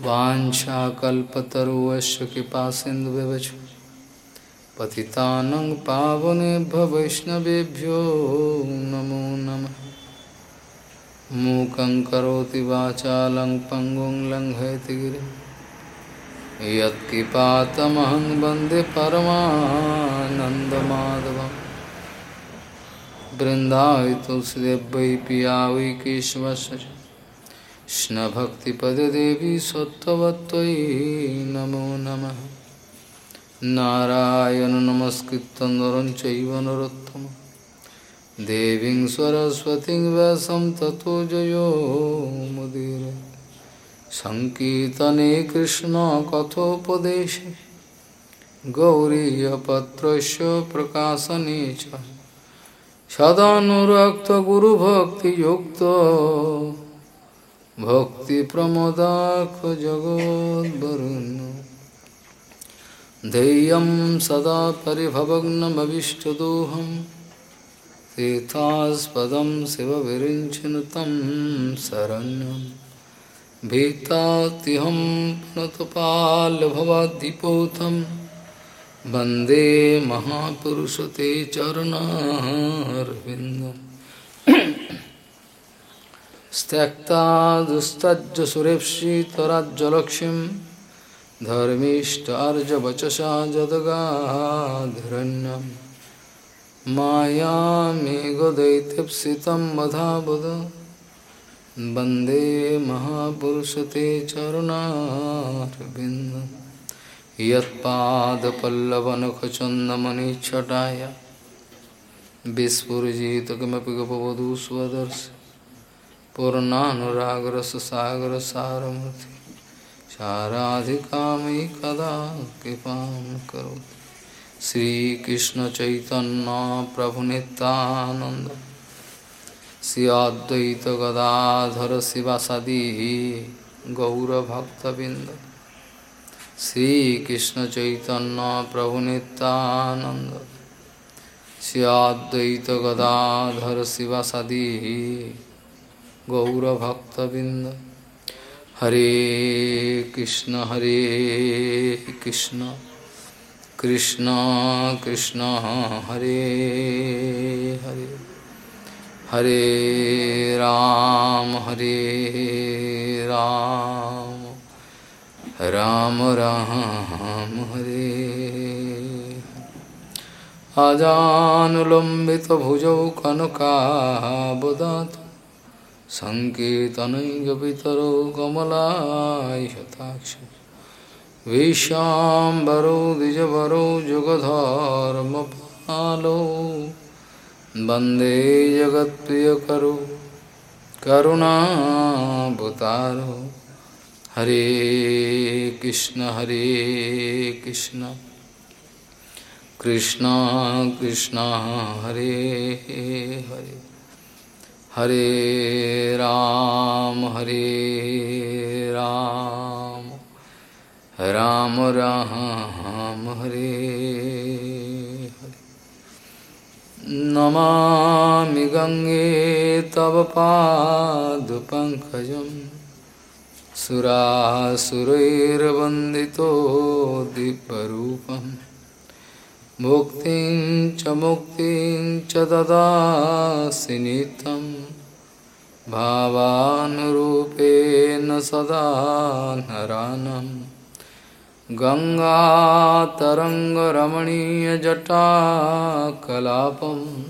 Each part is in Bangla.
वाञ्छाकल्पतरुवश्य कृपा सिन्धुव्यवच पतितानं पावनेभ्य वैष्णवेभ्यो नमो नमः। मूकं करोति वाचालं पङ्गुं लङ्घयति गिरिं। यत्किपातमहं वंदे तुलसीदेव वै पिया कृष्णभक्तिपददेवी सत्त्ववत्त्वयि नमो नमः। नारायण नमस्कृत्य नरं चैव नरोत्तमं। देवीं सरस्वतीं व्यासं ततो जयो मुदीर। सङ्कीर्तने कृष्णकथोपदेशे गौरीयपत्रस्य प्रकाशने च। सदानुरक्तगुरुभक्तियुक्तो। भक्तिप्रमोदाखजगोद्वरुन् धैर्यं सदा परिभवग्नमविष्टदोहं। तीर्थास्पदं शिवविरिञ्चनु तं शरण्यं। भीतात्यहं पुनतपाल्भवाद्दिपोतं वंदे महापुरुष ते चरणारविन्दम्। त्यक्ता दुस्तजुसुरेप्सि जदगा धर्मीष्टार्जवचसा जदगाधिरण्यं। मायामेघदैत्यप्सि तं वधावद वंदे महापुरुषते चरुणारविन्द। यत्पादपल्लवनखचन्दमनिच्छटाय विस्फुरजितकमपि गपवधू स्वदर्श पूर्णानुरागर सुसागर सारमूर्ति साराधिका कदा कृपा करो श्रीकृष्ण चैतन्य प्रभु नितानंद श्री अद्वैत गदाधर शिवासादी गौरभक्तबिंद श्रीकृष्ण चैतन्य प्रभु नितानंद श्री अद्वैत गदाधर शिवासादी गौरभक्तबिंद हरे कृष्ण हरे कृष्ण। कृष्ण कृष्ण, हरे हरे। हरे राम हरे राम। राम राम, हरे। आजानुलम्बित भुजौ कनका कनकाबदातु सङ्केतनैकपितरो कमलायताक्ष विश्वाम्बरो द्विजवरो जुगधर्मपालो। वंदे जगत्प्रियकरो, करुणाभुतारो। हरे कृष्ण हरे कृष्ण। कृष्ण कृष्ण, हरे हरे। हरे राम हरे राम। राम राम, हरे नमामि गङ्गे तव पादपङ्कजं सुरासुरैर्वन्दितो दिव्यरूपम् मुक्तिं च मुक्तिं च ददासि नित्यं भावानुरूपेण सदा नरानं। गङ्गातरङ्गरमणीयजटाकलापं।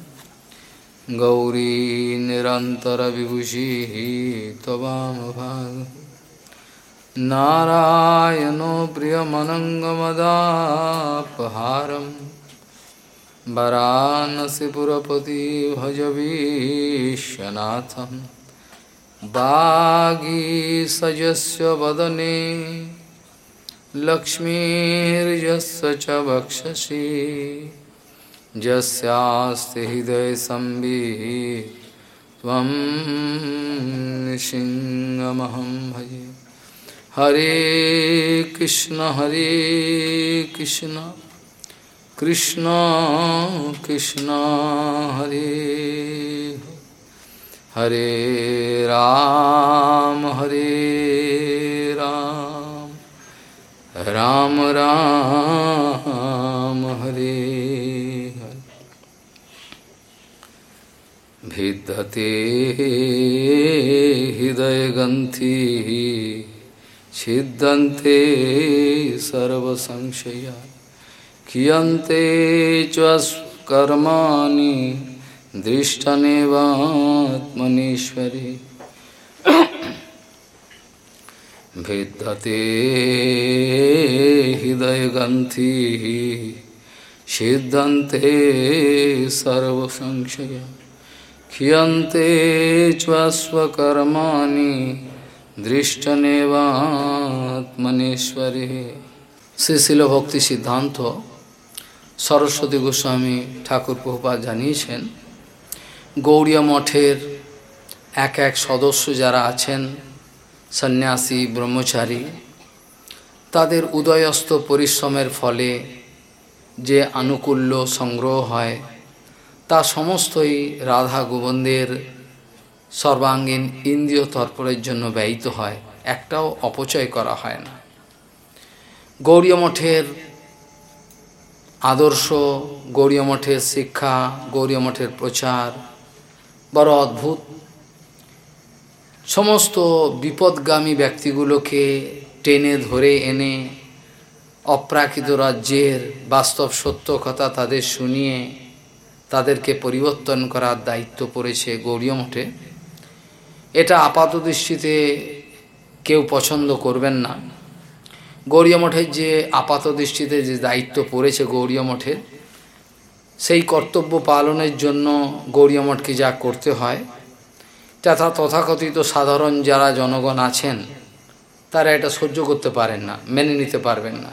गौरी निरन्तरविभूषिः त्ववामभाग। नारायणो प्रियमनङ्गमदापहारम् वरानसीपुरपति भजवीशनाथं वागीसजस्य वदने लक्ष्मीर्यस्य च वक्षसि। यस्यास्ति हृदयसंवित् त्वं सिंहमहं भजे। हरे कृष्ण हरे कृष्ण कृष्ण कृष्ण, हरे। हरे राम हरे राम। राम राम हरे हरे। भिद्यते हृदयगन्थि छिद्यन्ते सर्वसंशया। कियन्ते च दृष्टनेवात्मनीश्वरे भिद्यते हृदयगन्थिः सिद्धन्ते सर्वसंशया ক্ষিয়ন্তে স্বকর্মাণি দৃষ্টনেবাত্মনেশ্বরে শ্রী শিল ভক্তি সিদ্ধান্ত সরস্বতী গোস্বামী ঠাকুর প্রভুপাত জানিয়েছেন গৌড়ীয় মঠের এক এক সদস্য যারা আছেন, সন্ন্যাসী, ব্রহ্মচারী, তাদের উদয়স্ত পরিশ্রমের ফলে যে আনুকূল্য সংগ্রহ হয়, তা সমস্তই রাধা গোবন্দের সর্বাঙ্গীন ইন্দ্রিয় তর্পণের জন্য ব্যয়িত হয়। একটাও অপচয় করা হয় না। গৌরীয় মঠের আদর্শ গৌরীয় মঠের শিক্ষা গৌরীয় মঠের প্রচার বড় অদ্ভুত। সমস্ত বিপদগামী ব্যক্তিগুলোকে টেনে ধরে এনে অপ্রাকৃত রাজ্যের বাস্তব সত্য কথা তাদের শুনিয়ে তাদেরকে পরিবর্তন করার দায়িত্ব পড়েছে গৌরীয় মঠে। এটা আপাত দৃষ্টিতে কেউ পছন্দ করবেন না। গৌরীয় মঠের যে আপাত দৃষ্টিতে যে দায়িত্ব পড়েছে গৌরীয় মঠের সেই কর্তব্য পালনের জন্য গৌরীয় মঠকে যা করতে হয়, তথা তথাকথিত সাধারণ যারা জনগণ আছেন, তারা এটা সহ্য করতে পারেন না, মেনে নিতে পারবেন না।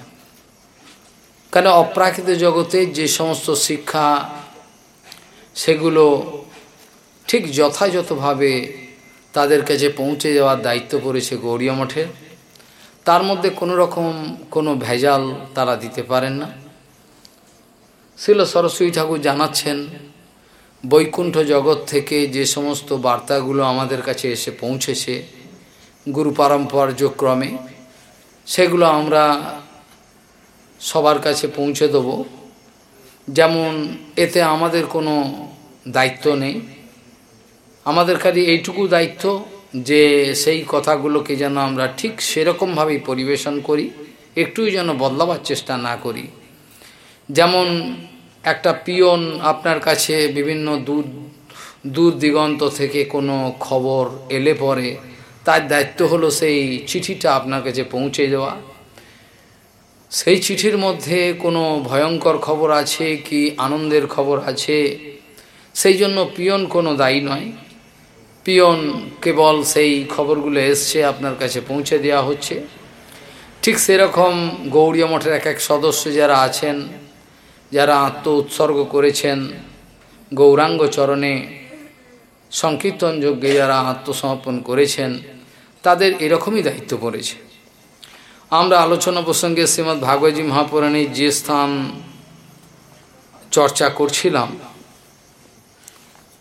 কেন অপ্রাকৃত জগতে যে সমস্ত শিক্ষা, সেগুলো ঠিক যথাযথভাবে তাদের কাছে পৌঁছে যাওয়ার দায়িত্ব পড়েছে গৌরীয় মঠের তার মধ্যে কোনো রকম কোনো ভেজাল তারা দিতে পারেন না। শিল সরস্বতী ঠাকুর জানাচ্ছেন, বৈকুণ্ঠ জগৎ থেকে যে সমস্ত বার্তাগুলো আমাদের কাছে এসে পৌঁছেছে গুরু পারম্পর্যক্রমে সেগুলো আমরা সবার কাছে পৌঁছে দেব। যেমন, এতে আমাদের কোনো দায়িত্ব নেই। আমাদের কাছে এইটুকু দায়িত্ব যে সেই কথাগুলোকে যেন আমরা ঠিক সেরকমভাবেই পরিবেশন করি, একটুই যেন বদলাবার চেষ্টা না করি। যেমন একটা পিয়ন আপনার কাছে বিভিন্ন দূর দূর দিগন্ত থেকে কোনো খবর এলে পরে তার দায়িত্ব হলো সেই চিঠিটা আপনার কাছে পৌঁছে দেওয়া। সেই চিঠির মধ্যে কোনো ভয়ঙ্কর খবর আছে কি আনন্দের খবর আছে? সেই জন্য পিয়ন কোনো দায়ী নয়। পিয়ন কেবল সেই খবরগুলো এসছে আপনার কাছে পৌঁছে দেওয়া হচ্ছে। ঠিক সেরকম গৌড়ীয় মঠের এক এক সদস্য যারা আছেন যারা আত্ম উৎসর্গ করেছেন গৌরাঙ্গ চরণে, সংকীর্তন যজ্ঞে যারা আত্মসমর্পণ করেছেন, তাদের এরকমই দায়িত্ব পড়েছে। আমরা আলোচনা প্রসঙ্গে শ্রীমৎ ভাগবতী মহাপুরাণের যে স্থান চর্চা করছিলাম,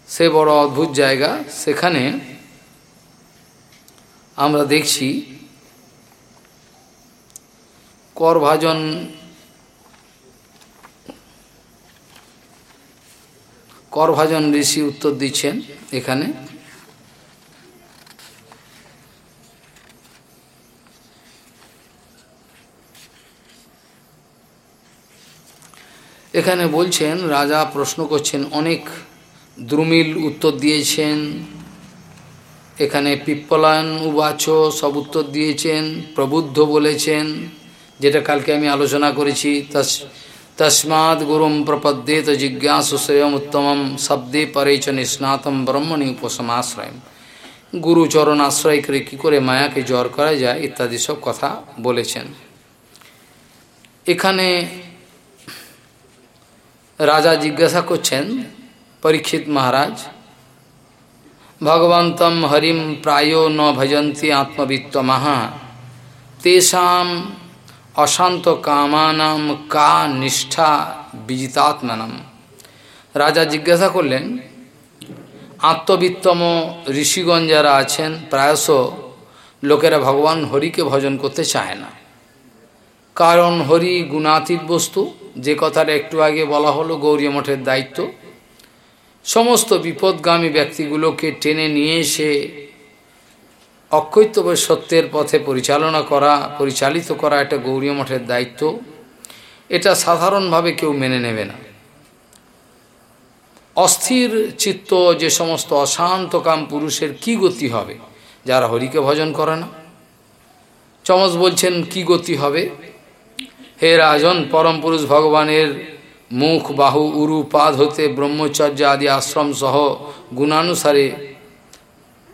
সে বড় অদ্ভুত জায়গা। সেখানে আমরা দেখছি করভাজন করভাজন ঋষি উত্তর দিচ্ছেন এখানে। এখানে বলছেন, রাজা প্রশ্ন করছেন, অনেক দ্রুমিল উত্তর দিয়েছেন। এখানে পিপ্পলায়ন উবাচ সব উত্তর দিয়েছেন, প্রবুদ্ধ বলেছেন, যেটা কালকে আমি আলোচনা করেছি তস গুরুম প্রপদ্যেত জিজ্ঞাসু শ্রেয়ম উত্তমম শব্দে পরেচ নিষ্ণাতম ব্রহ্মণি উপসমাশ্রয় গুরুচরণ আশ্রয় করে কী করে মায়াকে জ্বর করা যায় ইত্যাদি সব কথা বলেছেন। এখানে রাজা জিজ্ঞাসা করছেন, পরীক্ষিত মহারাজ ভগবন্তম হরিম প্রায় ন ভজন্তি আত্মবিত্ত মাহা তেষাম অশান্ত কামানাম কা নিষ্ঠা বিজিতাত্মানম। রাজা জিজ্ঞাসা করলেন, আত্মবিত্তম ঋষিগণ যারা আছেন, প্রায়শ লোকেরা ভগবান হরিকে ভজন করতে চায় না। কারণ হরি গুণাতীত বস্তু, যে কথাটা একটু আগে বলা হলো গৌরী মঠের দায়িত্ব। সমস্ত বিপদগামী ব্যক্তিগুলোকে টেনে নিয়ে এসে অক্ষৈত্যব সত্যের পথে পরিচালনা করা, পরিচালিত করা একটা গৌরী মঠের দায়িত্ব, এটা সাধারণভাবে কেউ মেনে নেবে না। অস্থির চিত্ত যে সমস্ত অশান্ত কাম পুরুষের কি গতি হবে, যারা হরিকে ভজন করে না? চমস বলছেন, কি গতি হবে? হে রাজন, পরম পুরুষ ভগবানের মুখ, বাহু, উরু, পাদ হতে ব্রহ্মচর্য আদি আশ্রম সহ গুণানুসারে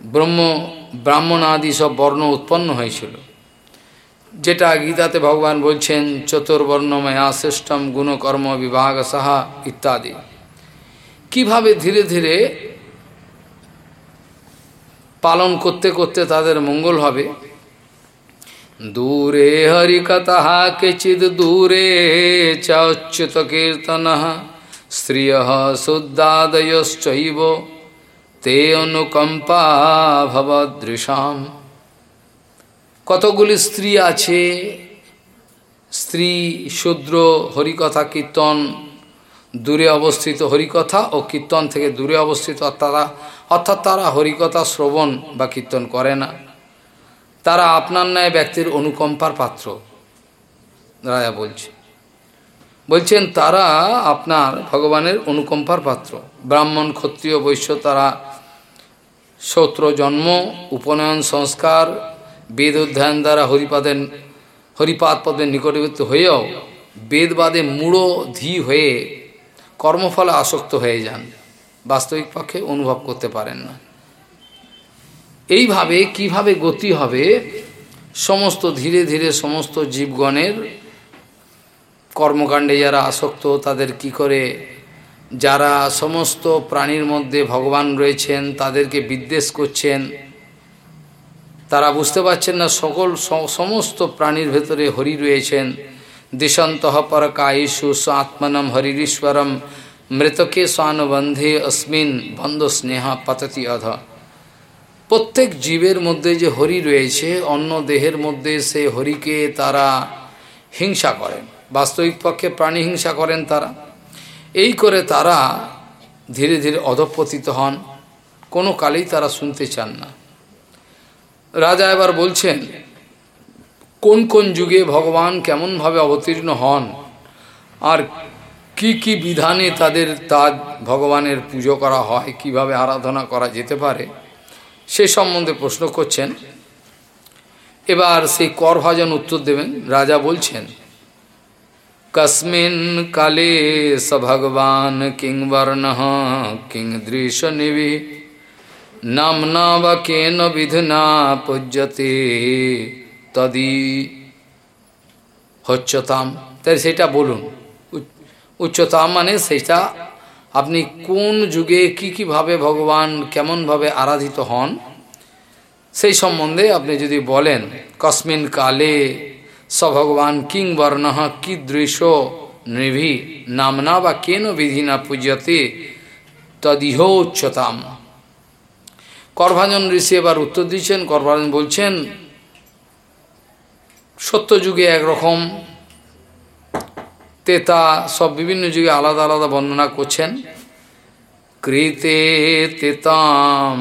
ব্রহ্ম ব্রাহ্মণ আদি সব বর্ণ উৎপন্ন হয়েছিল। যেটা গীতাতে ভগবান বলছেন, চতুর্বর্ণময়া শ্রেষ্ঠম গুণকর্ম বিভাগ সাহা, ইত্যাদি। কীভাবে ধীরে ধীরে পালন করতে করতে তাদের মঙ্গল হবে? দূরে হরিকথা কেচিদ দূরে চাচ্যুত কীর্তন শ্রিয় শুদ্ধাদয়শ্চৈব তে অনুকম্পা ভবদৃশাম। কতগুলি স্ত্রী আছে? স্ত্রী, শূদ্র, হরিকথা, কীর্তন, দূরে অবস্থিত হরিকথা ও কীর্তন থেকে দূরে অবস্থিত তারা, অর্থাৎ তারা হরিকথা শ্রবণ বা কীর্তন করে না। তারা আপনার ন্যায় ব্যক্তির অনুকম্পার পাত্র রাজা বলছে। বলছেন, তারা আপনার ভগবানের অনুকম্পার পাত্র। ব্রাহ্মণ, ক্ষত্রিয়, বৈশ্য, তারা সৌত্র জন্ম উপনয়ন সংস্কার বেদ অধ্যয়ন দ্বারা হরিপাদের হরিপাদ পদের নিকটবর্তী হয়েও বেদবাদে মূঢ় ধী হয়ে কর্মফলে আসক্ত হয়ে যান। বাস্তবিক পক্ষে অনুভব করতে পারেন না। এইভাবে কীভাবে গতি হবে? সমস্ত ধীরে ধীরে সমস্ত জীবগণের কর্মকাণ্ডে যারা আসক্ত, তাদের কি করে যারা সমস্ত প্রাণীর মধ্যে ভগবান রয়েছেন, তাদেরকে বিদ্বেষ করছেন, তারা বুঝতে পারছেন না সকল সমস্ত প্রাণীর ভেতরে হরি রয়েছেন। দিশন্ত পরকায়ুষু আত্মনম হরিশ্বরম মৃতকে স্বানুবন্ধে অস্মিন বন্ধ স্নেহা পততি অধ। প্রত্যেক জীবের মধ্যে যে হরি রয়েছে, অন্য দেহের মধ্যে সে হরিকে তারা হিংসা করেন। বাস্তবিক পক্ষে প্রাণী হিংসা করেন তারা। এই করে তারা ধীরে ধীরে অধপতিত হন। কোনো কালেই তারা শুনতে চান না। রাজা এবার বলছেন, কোন কোন যুগে ভগবান কেমনভাবে অবতীর্ণ হন? আর কি কি বিধানে তাদের তার ভগবানের পুজো করা হয়? কীভাবে আরাধনা করা যেতে পারে? সে সম্বন্ধে প্রশ্ন করছেন। এবার সেই করভাজন উত্তর দেবেন। রাজা বলছেন কস্মিন কালে স ভগবান কিংবর্ণ কিং দৃশ নিবি নামনা বা কেন বিধুনা পূজ্যতে তদি হচ্ছতাম তাই সেটা বলুন উচ্চতাম মানে সেটা আপনি কোন যুগে কি কীভাবে ভগবান কেমনভাবে আরাধিত হন সেই সম্বন্ধে আপনি যদি বলেন কসমিন কালে স ভগবান কিং বর্ণ দৃশ্য নৃভি নামনা বা কেন বিধি না পূজ্যতে তদিহ উচ্চতাম করভাজন ঋষি এবার উত্তর দিচ্ছেন করভাজন বলছেন, সত্য যুগে একরকম, তেতা সব বিভিন্ন যুগে আলাদা আলাদা বর্ণনা করছেন। কৃতে তেতাম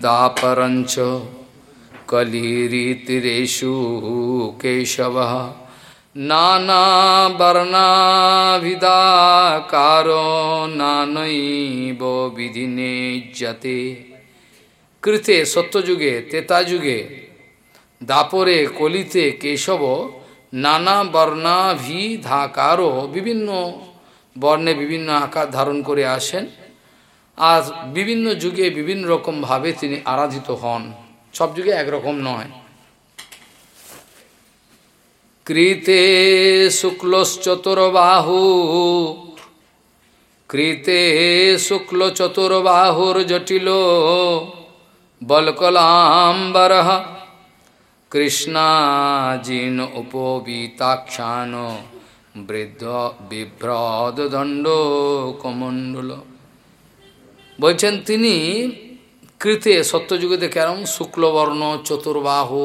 দাপরঞ্চ কেশব নানা বর্ণাভিদাকার নানৈব বিধিনে যতে কৃতে সত্যযুগে তেতা যুগে দাপরে কলিতে কেশব নানা বর্ণাভিধাকারও বিভিন্ন বর্ণে বিভিন্ন আকার ধারণ করে আসেন। আর বিভিন্ন যুগে বিভিন্ন রকমভাবে তিনি আরাধিত হন। সব যুগে একরকম নয়। কৃতে শুক্লশ্চতুর্বাহু, কৃতে শুক্ল চতুর্বাহুর জটিল বলকলাম্বর কৃষ্ণাজিন উপবীতাখ্যান বৃদ্ধ বিভ্রদ দণ্ড কমণ্ডল। বলছেন তিনি কৃতে সত্যযুগেতে কেরম শুক্লবর্ণ, চতুর্বাহু,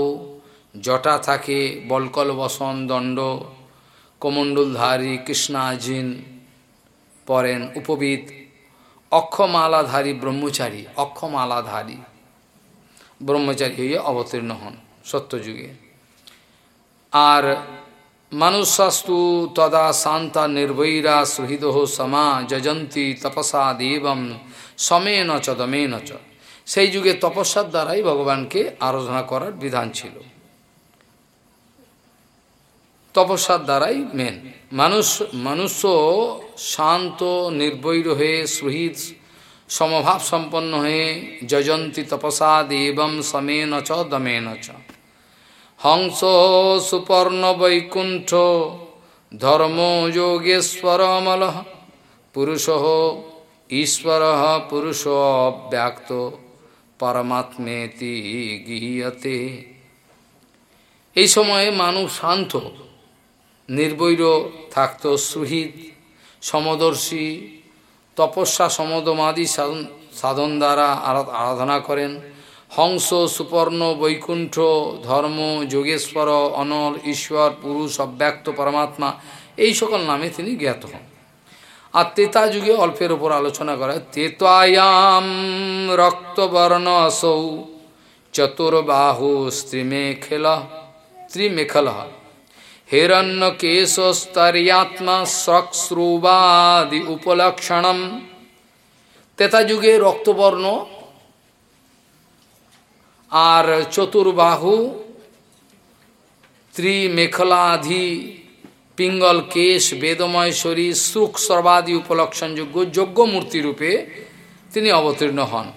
জটা থাকে, বলকল বসন, দণ্ড, কমণ্ডলধারী কৃষ্ণাজিন পরেন উপবিদ অক্ষমালাধারী ব্রহ্মচারী অক্ষমালাধারী ব্রহ্মচারী হইয়া অবতীর্ণ হন সত্যযুগে। আর মানুষাস্তু তদা শান্তা নির্বৈরা সুহৃদ সমা যজন্তী তপসা দেবম, সমেন চ দমেন চ। সেই যুগে তপস্যার দ্বারাই ভগবানকে আরাধনা করার বিধান ছিল। তপস্যার দ্বারাই মেন মানুষ মনুষ্য শান্ত, নির্বৈর হয়ে, সুহৃদ, সমভাব সম্পন্ন হয়ে, যজন্তী তপসা দেবম সমেন চ, দমেন চ। হংস, সুপর্ণ, বৈকুণ্ঠ, ধর্ম, যোগেশ্বর, অমল। পুরুষ, ঈশ্বর পুরুষ ব্যক্ত পরমাত্মেতি গৃহীয়তে। এই সময়ে মানুষ শান্ত, নির্বৈর থাকত, সুহৃদ, সমদর্শী, তপস্যা সমদমাদি সাধন সাধন দ্বারা আরাধনা করেন। হংস, সুপর্ণ, বৈকুণ্ঠ, ধর্ম, যোগেশ্বর, অনল, ঈশ্বর, পুরুষ, অব্যক্ত পরমাত্মা, এই সকল নামে তিনি জ্ঞাত হন। আর তেতা যুগে অল্পের ওপর আলোচনা করা তেতায়াম রক্তবর্ণ আসৌ চতুর্বাহু স্ত্রীমেখেল ত্রিমেখল হিরণ্য কেশস্তরিয়াত্মা শ্রক্শ্রুবাদি উপলক্ষণম। তেতা যুগে রক্তবর্ণ আর চতুর্বাহু ত্রিমেখলাধি পিঙ্গল কেশ, বেদময় শরীর, সুখ সর্বাদি উপলক্ষণযোগ্য যোগ্য মূর্তি রূপে তিনি অবতীর্ণ হন।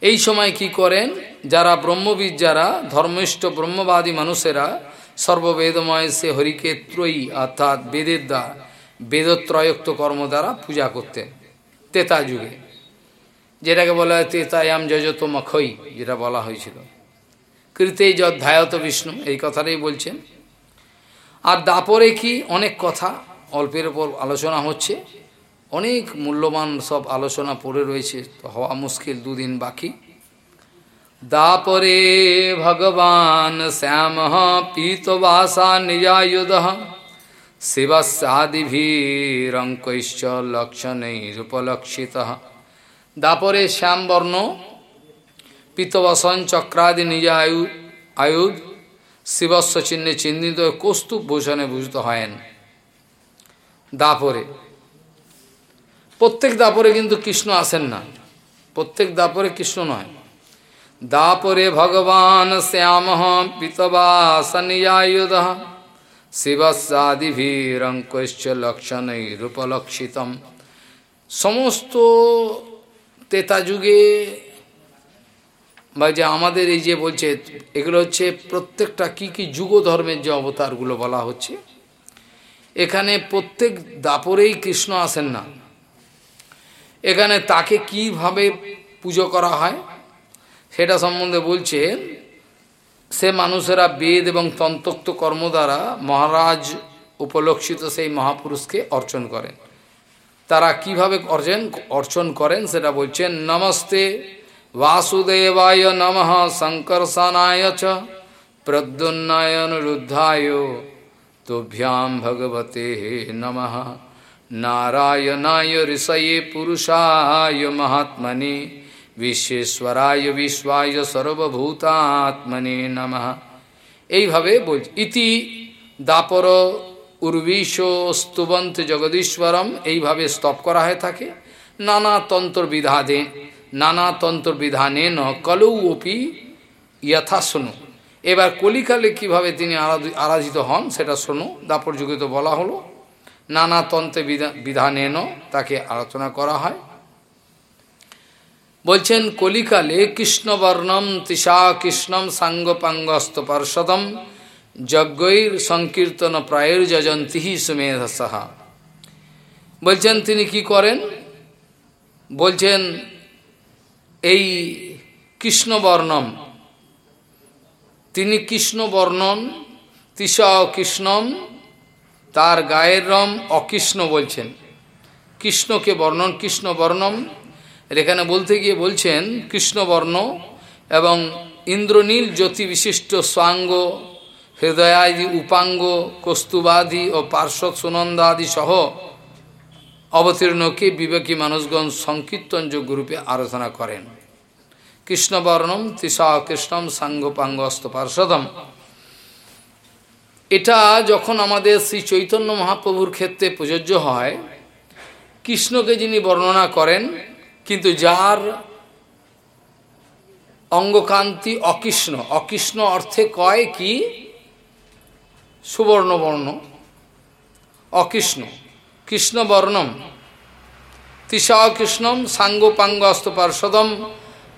এই সময় কি করেন? যারা ব্রহ্মবিদ যারা ধর্মিষ্ঠ ব্রহ্মবাদী মানুষেরা, সর্ববেদময় সে হরিকে ত্রয়ী অর্থাৎ বেদের দ্বারা, বেদত্রয়োক্ত কর্ম দ্বারা পূজা করতেন। তেতা যুগে। যেটাকে বলা হয় তেতায়াম যজত মখই যেটা বলা হয়েছিল। কৃতেই যধ্যায়ত বিষ্ণু, এই কথাটাই বলছেন। আর দাপরে কি? অনেক কথা অল্পের ওপর আলোচনা হচ্ছে। অনেক মূল্যবান সব আলোচনা পড়ে রয়েছে হওয়া মুশকিল, দুদিন বাকি। দাপরে ভগবান শ্যাম পীতবাসা নিজায়ুধ শিবসাদিভীরঙ্কৈশ্চ লক্ষণৈরুপলক্ষিত। দাপরে শ্যামবর্ণ পিতবসন চক্রাদি নিজ আয়ু আয়ুধ শিবস্ব চিহ্নে চিহ্নিত কৌস্তুভ ভূষণে ভূষিত হয়েন। দাপরে। প্রত্যেক দাপরে কিন্তু কৃষ্ণ আসেন না। প্রত্যেক দাপরে কৃষ্ণ নয়। দাপরে ভগবান শ্যাম পিতবাসনিয়ায়ুধ শিবসাদিভীরঙ্কৈশ্চ লক্ষণৈরূপলক্ষিতম সমস্ত তেতা যুগে বা যে আমাদের এই যে বলছে, এগুলো হচ্ছে প্রত্যেকটা কি কি যুগ ধর্মের যে অবতারগুলো বলা হচ্ছে, এখানে প্রত্যেক দাপরেই কৃষ্ণ আসেন না। এখানে তাকে কীভাবে পুজো করা হয়, সেটা সম্বন্ধে বলছে, সে মানুষেরা বেদ এবং তন্তক্ত কর্ম দ্বারা মহারাজ উপলক্ষিত সেই মহাপুরুষকে অর্চন করেন। তারা কীভাবে অর্জন, অর্চন করেন সেটা বলছেন, নমস্তে বাসুদেবায় নম শঙ্করসানায় চ প্রদ্যুন্নয়ন রুদ্ধায় তোভ্যাম ভগবতে নম নারায়ণায় ঋষয়ে পুরুষায় মহাত্মনে বিশ্বেশ্বরায় বিশ্বায় সর্বভূতাত্মনে নম এইভাবে বল ইতি দাপর উর্বিশ স্তুবন্ত জগদীশ্বরম এইভাবে স্তব করা হয়ে থাকে নানা তন্ত্র বিধানে নানা তন্ত্র বিধানে ন কলৌ অপি যথা শোনো। এবার কলিকালে কীভাবে তিনি আরাধিত হন সেটা শোনো। দাপর যুগে তো বলা হলো। নানা তন্ত্রে বিধানে ন তাকে আলোচনা করা হয়। বলছেন, কলিকালে কৃষ্ণবর্ণম তৃষা কৃষ্ণম সাঙ্গপাঙ্গস্ত পার্ষদম যজ্ঞৈর সংকীর্তন প্রায়ের যজন্তি সুমেধ সাহা বলছেন, তিনি কি করেন? বলছেন এই কৃষ্ণবর্ণম। তিনি কৃষ্ণ বর্ণন তিসা কৃষ্ণম তার গায়ের রম অকৃষ্ণ বলছেন। কৃষ্ণকে বর্ণন কৃষ্ণ বর্ণম এখানে বলতে গিয়ে বলছেন, কৃষ্ণবর্ণ এবং ইন্দ্রনীল জ্যোতি বিশিষ্ট স্বাঙ্গ, হৃদয়াদি উপাঙ্গ, কস্তুবাদি ও পার্শ্বদ সুনন্দাদি সহ অবতীর্ণকে বিবেকী মানুষগণ সংকীর্তন যোগ্যরূপে আরাধনা করেন? কৃষ্ণবর্ণম তিসা কৃষ্ণম সাঙ্গপাঙ্গ অস্ত পার্শ্বদম এটা যখন আমাদের শ্রী চৈতন্য মহাপ্রভুর ক্ষেত্রে প্রযোজ্য হয়, কৃষ্ণকে যিনি বর্ণনা করেন, কিন্তু যার অঙ্গকান্তি অকৃষ্ণ অকৃষ্ণ অর্থে কয় কি? সুবর্ণবর্ণ, অকৃষ্ণ। কৃষ্ণবর্ণম। তিসা কৃষ্ণম সাঙ্গপাঙ্গ অস্তপার্ষদম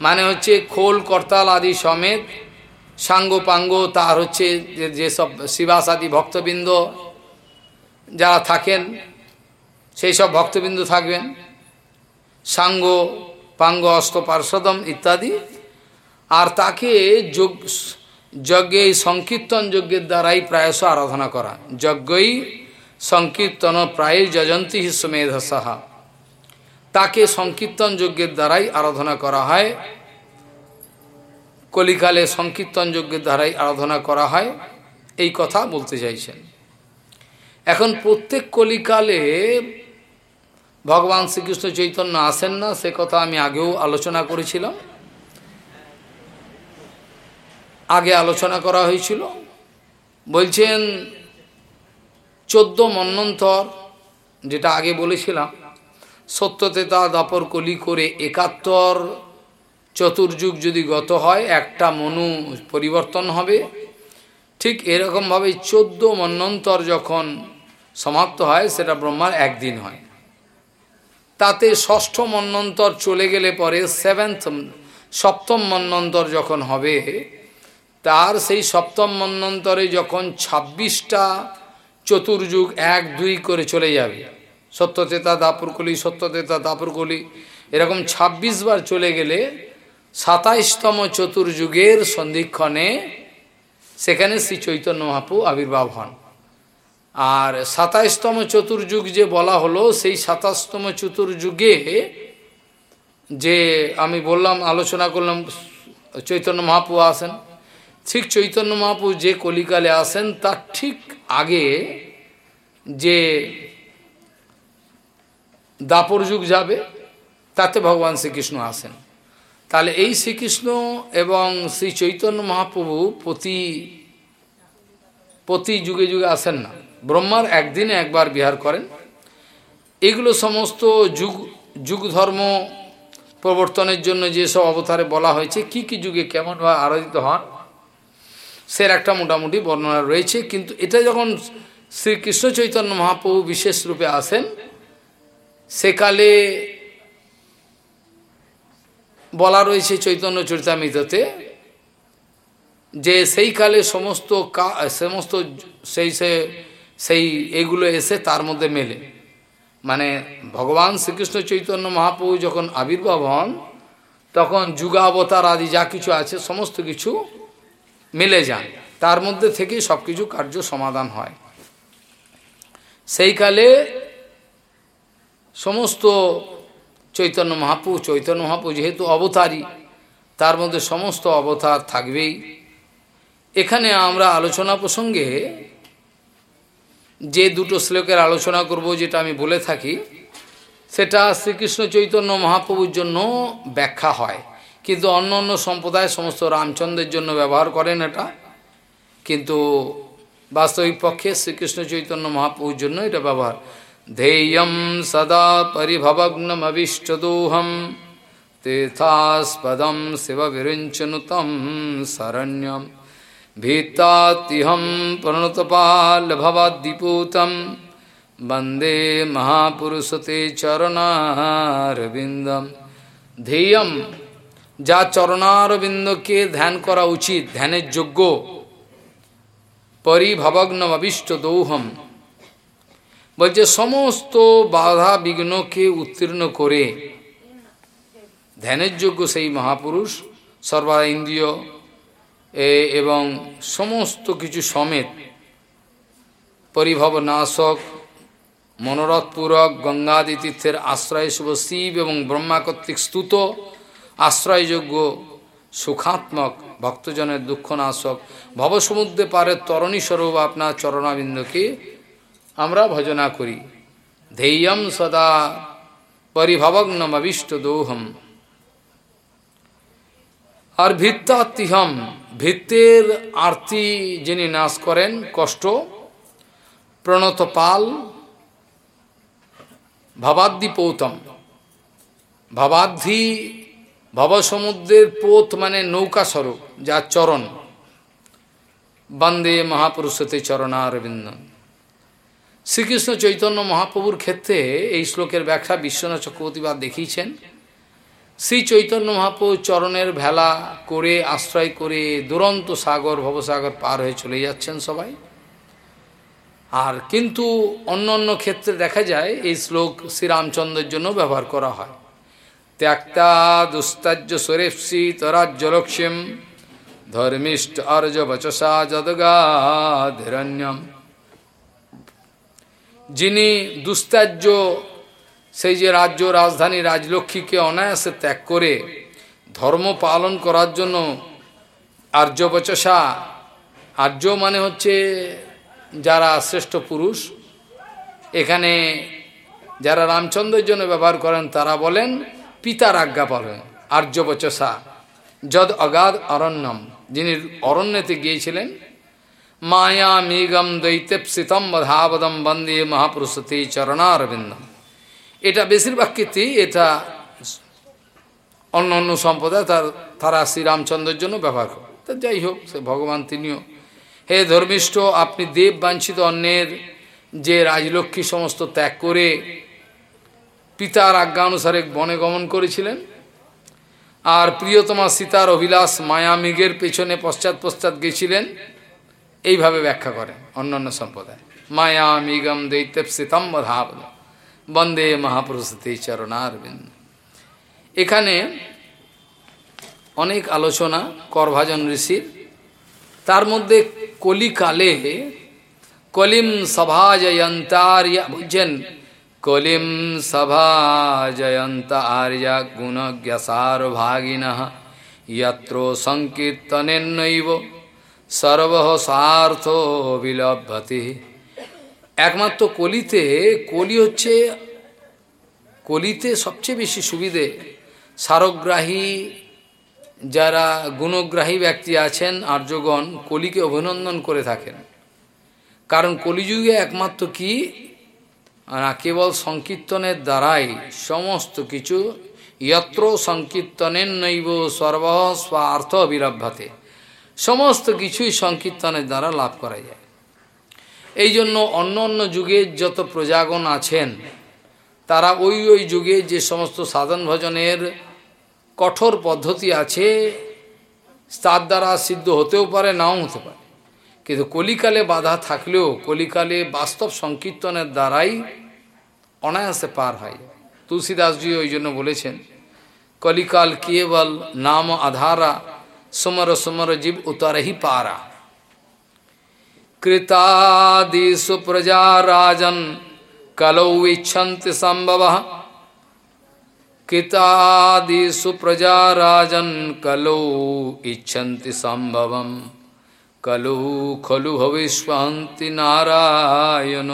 মানে হচ্ছে খোল, করতাল আদি সমেত সাঙ্গপাঙ্গ তার হচ্ছে যেসব শিবাস আদি ভক্তবৃন্দ যারা থাকেন, সেই সব ভক্তবিন্দু থাকবেন। সাঙ্গ পাঙ্গ অস্ত ইত্যাদি। আর তাকে যোগ যজ্ঞে সংকীর্তন যজ্ঞের দ্বারাই প্রায়শ আরাধনা করা। যজ্ঞই সংকীর্তন প্রায় যজন্তী হিসমেধ সাহা তাকে সংকীর্তন যজ্ঞের দ্বারাই আরাধনা করা হয়। কলিকালে সংকীর্তন যজ্ঞের দ্বারাই আরাধনা করা হয়। এই কথা বলতে চাইছেন। এখন প্রত্যেক কলিকালে ভগবান শ্রীকৃষ্ণ চৈতন্য আসেন না, সে কথা আমি আগেও আলোচনা করেছিলাম। আগে আলোচনা করা হয়েছিল। বলছেন চোদ্দ মন্নন্তর, যেটা আগে বলেছিলাম সত্যতেতা দাপর কলি করে একাত্তর চতুর্যুগ যদি গত হয়, একটা মনু পরিবর্তন হবে। ঠিক এরকমভাবে চোদ্দ মন্নন্তর যখন সমাপ্ত হয়, সেটা ব্রহ্মার একদিন হয়। তাতে ষষ্ঠ মন্নন্তর চলে গেলে পরে সেভেন্থ সপ্তম মন্নন্তর যখন হবে, তার সেই সপ্তম মন্নন্তরে যখন ছাব্বিশটা চতুর্যুগ এক, দুই করে চলে যাবে। সত্যতেতা দাপুরকলি সত্যতেতা দাপুরকলি এরকম ২৬ বার চলে গেলে সাতাইশতম চতুর্যুগের সন্ধিক্ষণে সেখানে শ্রী চৈতন্য মহাপু আবির্ভাব হন। আর সাতাইশতম চতুর্যুগ যে বলা হলো, সেই সাতাশতম চতুর্যুগে যে আমি বললাম, আলোচনা করলাম, চৈতন্য মহাপু আসেন। ঠিক চৈতন্য মহাপু যে কলিকালে আসেন, তার ঠিক আগে যে দাপর যুগ যাবে, তাতে ভগবান শ্রীকৃষ্ণ আসেন। তাহলে এই শ্রীকৃষ্ণ এবং শ্রী চৈতন্য মহাপ্রভু প্রতি প্রতি যুগে যুগে আসেন না। ব্রহ্মার একদিনে একবার বিহার করেন। এগুলো সমস্ত যুগ যুগ ধর্ম প্রবর্তনের জন্য যেসব অবতারে বলা হয়েছে, কি কি যুগে কেমনভাবে আরাধিত হন সের একটা মোটামুটি বর্ণনা রয়েছে, কিন্তু এটা যখন শ্রীকৃষ্ণ চৈতন্য মহাপ্রভু বিশেষ রূপে আসেন, সেকালে বলা রয়েছে চৈতন্য চরিতামৃততে যে সেই কালে সমস্ত সমস্ত সেই সেই এগুলো এসে তার মধ্যে মেলে। মানে ভগবান শ্রীকৃষ্ণ চৈতন্য মহাপ্রভু যখন আবির্ভাব হন, তখন যুগাবতার আদি যা কিছু আছে, সমস্ত কিছু মিলে যান। তার মধ্যে থেকেই সব কিছু কার্য সমাধান হয়। সেই কালে সমস্ত চৈতন্য মহাপু চৈতন্য মহাপু যেহেতু অবতারই তার মধ্যে সমস্ত অবতার থাকবেই। এখানে আমরা আলোচনা প্রসঙ্গে যে দুটো শ্লোকের আলোচনা করব যেটা আমি বলে থাকি, সেটা শ্রীকৃষ্ণ চৈতন্য মহাপ্রভুর জন্য ব্যাখ্যা হয়। কিন্তু অন্য অন্য সম্প্রদায় সমস্ত রামচন্দ্রের জন্য ব্যবহার করেন এটা। কিন্তু বাস্তবিক পক্ষে শ্রীকৃষ্ণ চৈতন্য মহাপ্রভুর জন্য এটা ব্যবহার। ধেয়ম সদা পরিভবগ্নমভীষ্টদোহম তীর্থাস্পদম শিববিরঞ্চনুতম শরণ্যম ভীতাহম প্রণতপাল ভবাদ্দিপূতম বন্দে মহাপুরুষতে চরণারবিন্দম। ধেয়ম যা চরণারবিন্দকে ধ্যান করা উচিত, ধ্যানের যোগ্য। পরিভবগ্নমবিষ্ট দৌহম বলছে, সমস্ত বাধা বিঘ্নকে উত্তীর্ণ করে, ধ্যানের যোগ্য সেই মহাপুরুষ, সর্বা ইন্দ্রিয় এবং সমস্ত কিছু সমেত পরিভব নাশক মনোরথপূরক গঙ্গাদি তীর্থের আশ্রয়, শুভ শিব এবং ব্রহ্মা কর্তৃক স্তুত আশ্রয়যোগ্য, সুখাত্মক, ভক্তজনের দুঃখ নাশক ভবসমুদ্রে পারে তরণী স্বরূপ আপনার চরণাবিন্দকে আমরা ভজনা করি। ধেয়ম সদা পরিভবগ্নমবিষ্ট দৌহম আর ভিত্তাতিহম, ভিত্তের আরতি যিনি নাশ করেন, কষ্ট প্রণত পাল ভাবাদ্দি পৌতম ভাবাদ্ধি ভবসমুদ্রের পোত মানে নৌকা স্বরূপ যার চরণ। বন্দে মহাপুরুষতে চরণারবিন্দ। শ্রীকৃষ্ণ চৈতন্য মহাপ্রভুর ক্ষেত্রে এই শ্লোকের ব্যাখ্যা বিশ্বনাথ চক্রবর্তীবাদ দেখিয়েছেন। শ্রী চৈতন্য মহাপ্রভু চরণের ভেলা করে, আশ্রয় করে দুরন্ত সাগর, ভবসাগর পার হয়ে চলে যাচ্ছেন সবাই। আর কিন্তু অন্য অন্য ক্ষেত্রে দেখা যায়, এই শ্লোক শ্রীরামচন্দ্রের জন্য ব্যবহার করা হয়। ত্যাক্তা দুস্তাজ্য সুরেপসি তরাজ্যলক্ষ্যম। ধর্মিষ্ঠ অর্জ বচসা যদগাধিরণ্যম যিনি দুস্তাজ্য, সেই যে রাজ্য রাজধানী রাজলক্ষ্মীকে অনায়াসে ত্যাগ করে ধর্ম পালন করার জন্য আর্যবচসা আর্য মানে হচ্ছে যারা শ্রেষ্ঠ পুরুষ, এখানে যারা রামচন্দ্রের জন্য ব্যবহার করেন তারা বলেন পিতার আজ্ঞা পালন, আর্যবচসা, যদ অগাধ অরণ্যম। যিনি অরণ্যতে গিয়েছিলেন, মায়া মেঘম দৈতেপসিতম বধাবদম বন্দে মহাপুরুষতে চরণারবিন্দম। এটা বেশিরভাগ ক্ষেত্রেই এটা অন্য অন্য সম্প্রদায়, তার, তারা শ্রীরামচন্দ্রের জন্য ব্যবহার করে। তা যাই হোক, সে ভগবান তিনিও। হে ধর্মিষ্ঠ, আপনি দেব বাঞ্ছিত অন্যের যে রাজলক্ষ্মী সমস্ত ত্যাগ করে পিতার আজ্ঞা অনুসারে বনে গমন করেছিলেন। আর প্রিয়তমা সীতার অভিলাষ মায়ামিগের পেছনে পশ্চাৎ পশ্চাৎ গেছিলেন। এইভাবে ব্যাখ্যা করেন অন্যান্য সম্প্রদায়। মায়ামিগম দৈত্যপ সীতম্ব ধাবন বন্দে মহাপুরুষতে চরণারবিন্দ। এখানে অনেক আলোচনা করভাজন ঋষির। তার মধ্যে কলিকালে কলিম সভা জয়ন্তার্যা বুঝছেন কলিম সভা জয়ন্ত আর্য গুণজ্ঞসার ভাগিন ইত্র সংকীর্তনেনৈব সর্ব স্বার্থ বিলভ্যতে। একমাত্র কলিতে, কলি হচ্ছে, কলিতে সবচেয়ে বেশি সুবিধে। সারগ্রাহী যারা গুণগ্রাহী ব্যক্তি আছেন, আর্যগণ কলিকে অভিনন্দন করে থাকেন। কারণ কলিযুগে একমাত্র কি? কেবল সংকীর্তনের দ্বারাই সমস্ত কিছু ইয়ত্র সংকীর্তনের নৈব সর্ব স্বার্থ বিলভ্যতে সমস্ত কিছুই সংকীর্তনের দ্বারা লাভ করা যায়। এই জন্য অন্য অন্য যুগের যত প্রজাগণ আছেন, তারা ওই ওই যুগে যে সমস্ত সাধন ভজনের কঠোর পদ্ধতি আছে, তার দ্বারা সিদ্ধ হতেও পারে, নাও হতে পারে। কিন্তু কলিকালে বাধা থাকলেও কলিকালে বাস্তব সংকীর্তনের দ্বারাই অনায়াসে পার হয়। তুলসীদাসজি ওই জন্য বলেছেন, কলিকাল কেবল নাম আধারা, সুমর সুমর জীব উতরহি পারা। কৃতাদিশু প্রজা রাজন কলৌ ইচ্ছন্তি সম্ভব। কৃতাদিশু প্রজা রাজন কলৌ ইচ্ছন্তি সম্ভবম কলু খলু ভবিষ্যন্তি নারায়ণ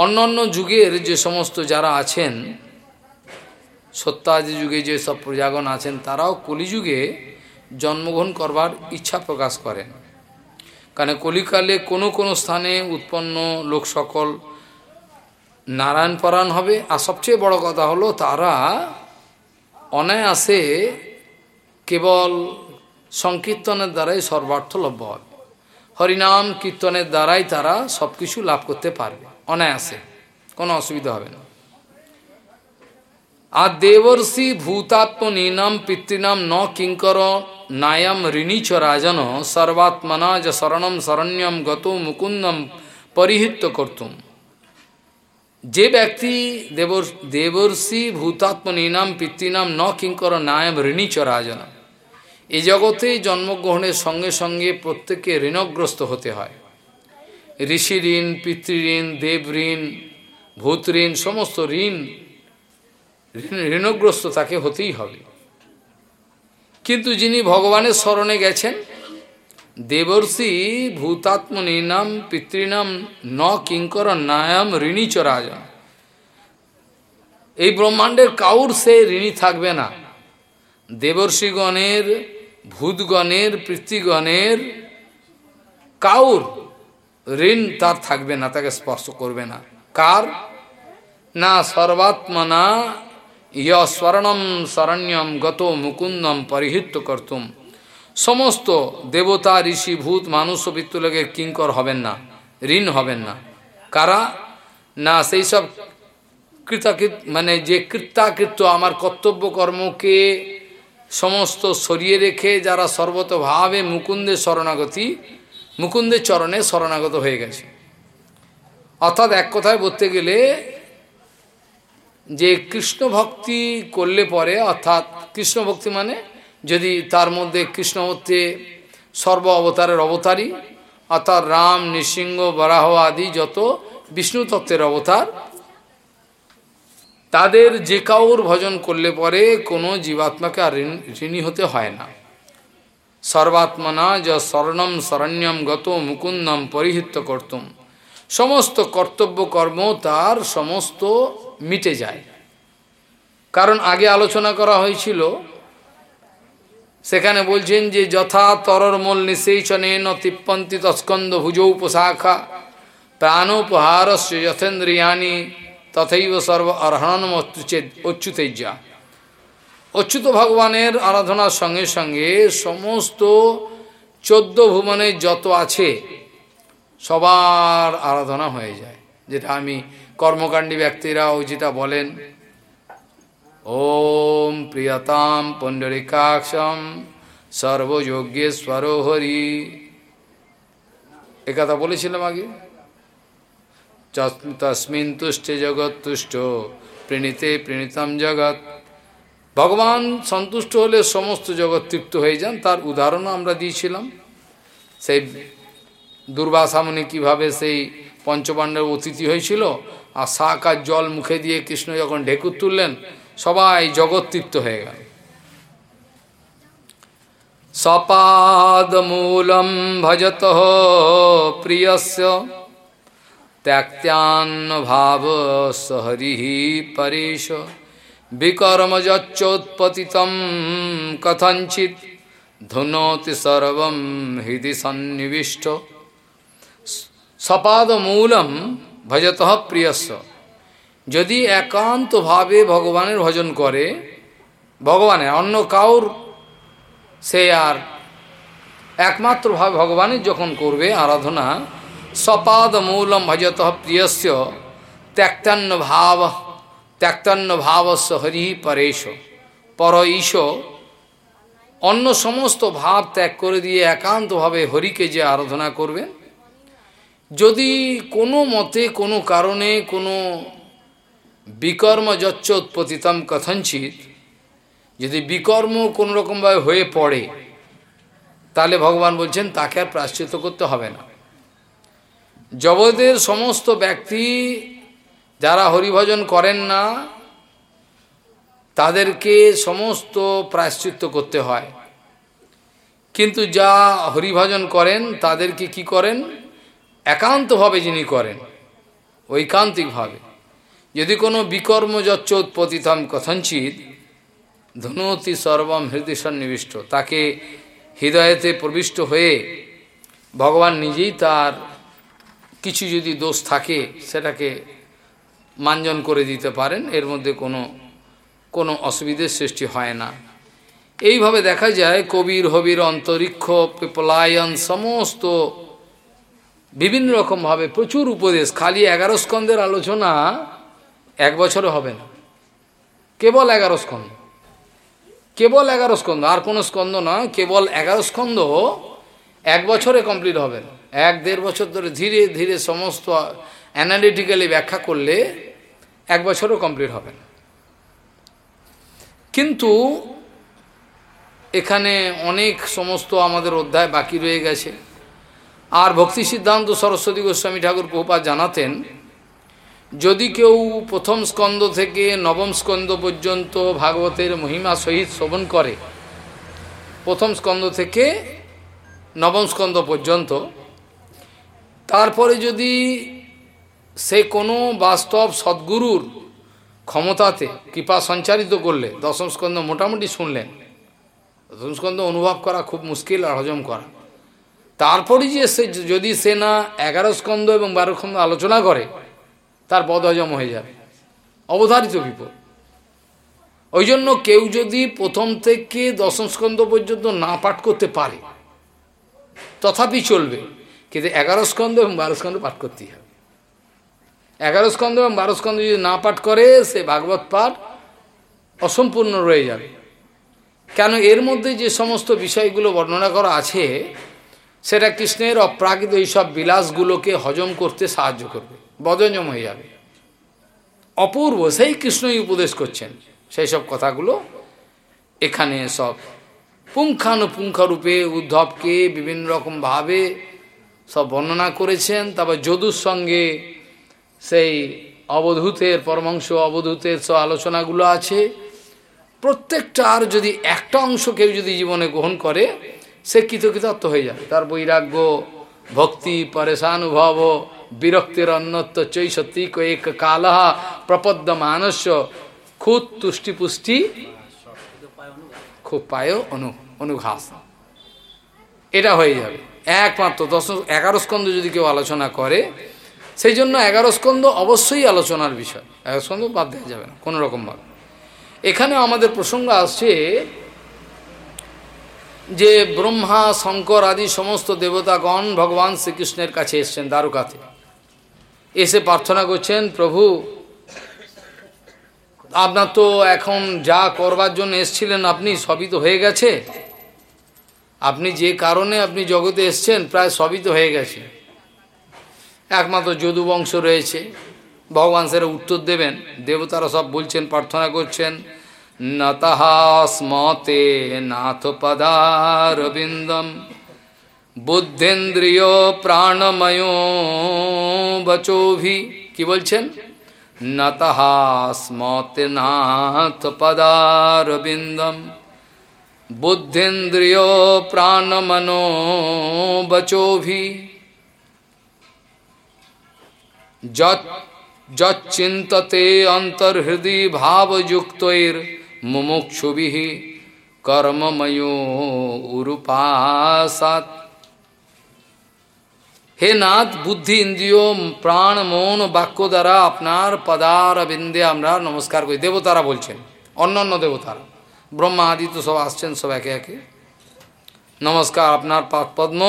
পারায়ণ অন্যান্য যুগের যে সমস্ত যারা আছেন সত্যাদি যুগে যে সব প্রজাগণ আছেন, তারাও কলিযুগে জন্মগ্রহণ করবার ইচ্ছা প্রকাশ করেন। কারণ কলিকালে কোনো কোনো স্থানে উৎপন্ন লোক সকল নারায়ণ পরায়ণ হবে। আর সবচেয়ে বড় কথা হলো, তারা অনায়াসে কেবল সংকীর্তনের দ্বারাই সর্বার্থ লভ্য হবে। হরিনাম কীর্তনের দ্বারাই তারা সব কিছু লাভ করতে পারবে। অনায়াসে, কোনো অসুবিধা হবে না। আর দেবর্ষি ভূতাত্ম ভূতাত্মনীনাম পিতৃনাম ন কিঙ্কর নায়ম ঋণীচ রাজন সর্বাত্মনা য শরণম শরণ্যম গত মুকুন্দম পরিহিত করতুম। যে ব্যক্তি দেবর, দেবর্ষি ভূতাত্মনীনাম পিতৃনাম ন কিঙ্কর নায়ম ঋণীচ রাজন এই জগতে জন্মগ্রহণের সঙ্গে সঙ্গে প্রত্যেককে ঋণগ্রস্ত হতে হয়। ঋষি ঋণ পিতৃঋণ দেব ঋণ ভূত ঋণ সমস্ত ঋণ, ঋণগ্রস্ত তাকে হতেই হবে। কিন্তু যিনি ভগবানের স্মরণে গেছেন, দেবর্ষি ভূতাত্মনী নাম পিতৃনাম, ন কিঙ্কর নায়াম, ঋণী চরাজন এই ব্রহ্মাণ্ডের কাউর সে ঋণী থাকবে না। দেবর্ষিগণের, ভূতগণের পৃথিগণের কাউর ঋণ তার থাকবে না, তাকে স্পর্শ করবে না। কার? না সর্বাত্মনা ইয় স্মরণম শরণ্যম গত মুকুন্দম পরিহিত করতুম। সমস্ত দেবতা, ঋষি, ভূত, মানুষ পিতৃলোকের কিঙ্কর হবেন না, ঋণ হবেন না। কারা? না, সেই সব কৃতাকৃত মানে যে কৃত্যাকৃত্য আমার কর্তব্য কর্মকে সমস্ত সরিয়ে রেখে যারা সর্বতভাবে মুকুন্দের শরণাগতি মুকুন্দের চরণে শরণাগত হয়ে গেছে। অর্থাৎ এক কথায় বলতে গেলে, যে কৃষ্ণ ভক্তি করলে পরে, অর্থাৎ কৃষ্ণ ভক্তি মানে যদি তার মধ্যে কৃষ্ণ হচ্ছে সর্ব অবতারের অবতারই অর্থাৎ রাম, নৃসিংহ, বরাহ আদি যত বিষ্ণু তত্ত্বের অবতার, তাদের যে কাউর ভজন করলে পরে কোনো জীবাত্মাকে আর ঋণী হতে হয় না। সর্বাত্মনা য শরণম শরণ্যম গত মুকুন্দম পরিহিত করতুম। সমস্ত কর্তব্য কর্ম তার সমস্ত মিটে যায়। কারণ আগে আলোচনা করা হয়েছিল, সেখানে বলছেন যে যথা তরর মূল নিষেচনে ন তিপ্পন্তি তস্কন্দ ভুজৌ পোশাখা, প্রাণোপহারস্য যথেন্দ্রিয়ানি তথৈব সর্ব অর্হণম অচ্যুতেজ্যা অচ্যুত ভগবানের আরাধনার সঙ্গে সঙ্গে সমস্ত চোদ্দ ভুবনে যত আছে, সবার আরাধনা হয়ে যায়। যেটা আমি কর্মকাণ্ডী ব্যক্তিরাও যেটা বলেন, ওম প্রিয়তাম পুণ্ডরিকাক্ষম সর্বযোগ্যেশ্বর হরি। একথা বলেছিলাম আগে। তসমিন তুষ্টে জগৎ তুষ্ট, প্রীণিতে প্রীণিতম জগৎ। ভগবান সন্তুষ্ট হলে সমস্ত জগৎ তৃপ্ত হয়ে যান, তার উদাহরণও আমরা দিয়েছিলাম। সেই দুর্বাসামনি কীভাবে সেই পঞ্চপাণ্ডব অতিথি হয়েছিল, আর শাক আর জল মুখে দিয়ে কৃষ্ণ যখন ঢেকুর তুললেন, সবাই জগৎ তৃপ্ত হয়ে গেল। সপাদমূলম ভজত প্রিয়স্য ত্যাক্ত্যান্ন ভাব হরি পরেশ। বিকর্মযোচ্চোৎপতিতম কথঞ্চিত ধুনোতি সর্বম হৃদি সন্নিবিষ্ট। সপাদমূলম ভজত প্রিয়স্য যদি একান্তভাবে ভগবানের ভজন করে ভগবানের অন্য কাউর, সে আর একমাত্রভাবে ভগবানের যখন করবে আরাধনা সপাদ মূলম ভজত প্রিয়স্য ত্যাক্তান্ন ভাব ত্যাক্তান্ন ভাবস্য হরি পরেশ। পর ঈশ, অন্য সমস্ত ভাব ত্যাগ করে দিয়ে একান্তভাবে হরিকে যে আরাধনা করবেন। যদি কোনো মতে, কোনো কারণে, কোনো বিকর্ম যচ্চ উৎপতিতম কথঞ্চিত, যদি বিকর্ম কোনো রকমভাবে হয়ে পড়ে, তাহলে ভগবান বলছেন, তাকে আর প্রাশ্চিত করতে হবে না। জগতের সমস্ত ব্যক্তি যারা হরিভজন করেন না, তাদেরকে সমস্ত প্রায়শ্চিত্ত করতে হয়। কিন্তু যা হরিভজন করেন, তাদেরকে কি করেন? একান্তভাবে যিনি করেন, ঐকান্তিকভাবে। যদি কোনো বিকর্ম যচ্চোৎপতিতম কথঞ্চিত, ধনুতি সর্বম হৃদয় সন্নিবিষ্ট, তাকে হৃদয়েতে প্রবিষ্ট হয়ে ভগবান নিজেই তার কিছু যদি দোষ থাকে, সেটাকে মাঞ্জন করে দিতে পারেন, এর মধ্যে কোনো কোনো অসুবিধের সৃষ্টি হয় না। এইভাবে দেখা যায়, কবির, হবির, অন্তরিক্ষ, পিপলায়ন, সমস্ত বিভিন্ন রকমভাবে প্রচুর উপদেশ, খালি এগারো স্কন্ধের আলোচনা এক বছরে হবে না। কেবল এগারো স্কন্দ কেবল এগারো স্কন্ধ, আর কোনো স্কন্ধ না, কেবল এগারো স্কন্ধ এক বছরে কমপ্লিট হবে এক দেড় বছর ধরে ধীরে ধীরে সমস্ত অ্যানালিটিক্যালি ব্যাখ্যা করলে এক বছরও কমপ্লিট হবে না। কিন্তু এখানে অনেক সমস্ত আমাদের অধ্যায় বাকি রয়ে গেছে। আর ভক্তি সিদ্ধান্ত সরস্বতী গোস্বামী ঠাকুর প্রপাত জানাতেন, যদি কেউ প্রথম স্কন্দ থেকে নবম স্কন্দ পর্যন্ত ভাগবতের মহিমা সহিত শ্রবণ করে, প্রথম স্কন্দ থেকে নবম স্কন্দ পর্যন্ত, তারপরে যদি সে কোনো বাস্তব সদ্গুরুর ক্ষমতাতে কৃপা সঞ্চারিত করলে, দশম স্কন্ধ মোটামুটি শুনলেন। দশম স্কন্ধ অনুভব করা খুব মুশকিল আর হজম করা। তারপরে যে সে যদি সে না এগারো স্কন্ধ এবং বারো স্কন্ধ আলোচনা করে, তার পদ হজম হয়ে যাবে। অবধারিত বিপদ। ওই জন্য কেউ যদি প্রথম থেকে দশম স্কন্ধ পর্যন্ত না পাঠ করতে পারে, তথাপি চলবে। কিন্তু এগারো স্কন্ধ এবং বারো স্কন্ধ পাঠ করতেই হবে। এগারো স্কন্ধ এবং বারো স্কন্ধ যদি না পাঠ করে, সে ভাগবত পাঠ অসম্পূর্ণ রয়ে যাবে। কেন এর মধ্যে যে সমস্ত বিষয়গুলো বর্ণনা করা আছে, সেটা কৃষ্ণের অপ্রাকৃত এইসব বিলাসগুলোকে হজম করতে সাহায্য করবে বদঞ্জম হয়ে যাবে। অপূর্ব, সেই কৃষ্ণই উপদেশ করছেন, সেই সব কথাগুলো এখানে সব পুঙ্খানুপুঙ্খরূপে উদ্ধবকে বিভিন্ন রকমভাবে সব বর্ণনা করেছেন, তারপর যদুর সঙ্গে সেই অবধূতের পরমাংশ, অবধূতের সব আলোচনাগুলো আছে। প্রত্যেকটার যদি একটা অংশ কেউ যদি জীবনে গ্রহণ করে, সে কৃতকৃতত্ব হয়ে যাবে। তার বৈরাগ্য, ভক্তি, পরেশানুভব, বিরক্তির অন্যত্ব চৈসত্যি কয়েক কালহা প্রপদ্য মানস্য খুদ তুষ্টি পুষ্টি, খুব পায় অনু, অনুঘাস। এটা হয়ে যাবে। একমাত্র দশ, এগারো স্কন্ধ যদি কেউ আলোচনা করে সেই জন্য এগারো স্কন্ধ অবশ্যই আলোচনার বিষয়। এগারো স্কন্ধ বাদ দেওয়া যাবে না, কোনো রকমভাবে এখানে আমাদের প্রসঙ্গ আসছে যে ব্রহ্মা, শঙ্কর আদি সমস্ত দেবতাগণ ভগবান শ্রীকৃষ্ণের কাছে এসছেন দ্বারকাতে। এসে প্রার্থনা করছেন, প্রভু, আপনার তো এখন যা করবার জন্য এসছিলেন আপনি, সবই তো হয়ে গেছে। আপনি যে কারণে আপনি জগতে এসছেন, প্রায় সবই তো হয়ে গেছে। একমাত্র যদু বংশ রয়েছে। ভগবান সেরা উত্তর দেবেন। দেবতারা সব বলছেন, প্রার্থনা করছেন, নতহা স্মতে নাথ পদারবিন্দম বুদ্ধেন্দ্রিয় প্রাণময় বচোভি। কি বলছেন? নতহা স্মতে নাথ পদারবিন্দম বুদ্ধেন্দ্রিয় প্রাণমনো বচোভি। যচ্চিন্ততে অন্তর্হৃদি ভাবযুক্তৈর মুমুক্ষুভি কর্মময়ো উরুপাসাত হে নাথ, বুদ্ধি, ইন্দ্রিয়, প্রাণ, মন, বাক্য দ্বারা আপনার পদার বিন্দে আমরা নমস্কার করি। দেবতারা বলছেন অন্য অন্য দেবতারা। ব্রহ্মা আদি তো সব আসছেন সব একে একে। নমস্কার, আপনার পদ্ম।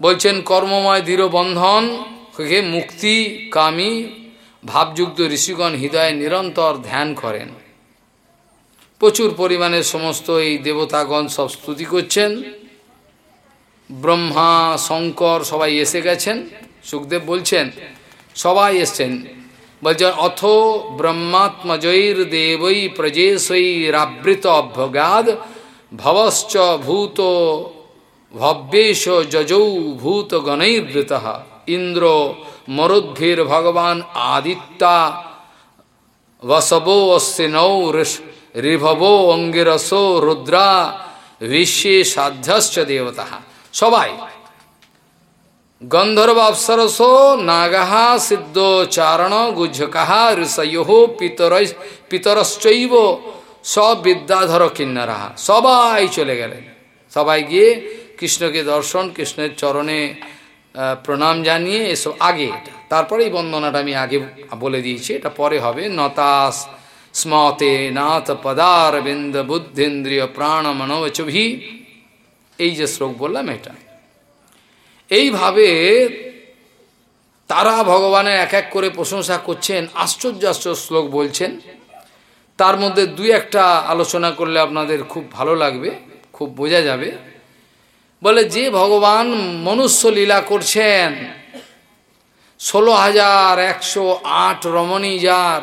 বলছেন, কর্মময় দৃঢ় বন্ধন কে মুক্তি কামী ভাবযুক্ত ঋষিগণ হৃদয়ে নিরন্তর ধ্যান করেন। প্রচুর পরিমাণে সমস্ত এই দেবতাগণ সব স্তুতি করছেন। ব্রহ্মা, শঙ্কর সবাই এসে গেছেন। সুখদেব বলছেন, সবাই এসছেন। বলছেন, অথ ব্রহ্মাত্মজৈর দেবৈ প্রজেশৈরাবৃত অভ্যগাদ ভবশ্চ ভূত ভব্যেশ যজৌ ভূত গণৈর্বৃত ইন্দ্র মরুদ্ভির ভগবান আদিত্যা, বসবো অশ্বিনৌ ঋভবো অঙ্গিরসো রুদ্রা বিশ্বে সাধ্যশ্চ দেবতা। সবাই। গন্ধর্ব অপ্সরস নাগা সিদ্ধ চারণ গুজ্জকাহা ঋষয় পিতর, পিতরশ্চৈব সব বিদ্যাধর কিন্নারা। সবাই চলে গেলেন। সবাই গিয়ে কৃষ্ণকে দর্শন, কৃষ্ণের চরণে প্রণাম জানিয়ে এসব আগে। তারপরে এই বন্দনাটা আমি আগে বলে দিয়েছি, এটা পরে হবে। নতাস স্মতে নাথ পদার বিন্দ বুদ্ধেন্দ্রিয় প্রাণ মনোবচভি এই যে শ্লোক বললাম এটা। এইভাবে তারা ভগবানের এক এক করে প্রশংসা করছেন, আশ্চর্য আশ্চর্য শ্লোক বলছেন। তার মধ্যে দুই একটা আলোচনা করলে আপনাদের খুব ভালো লাগবে, খুব বোঝা যাবে। বলে যে ভগবান, মনুষ্য লীলা করছেন। ষোলো হাজার একশো আট রমণী যার।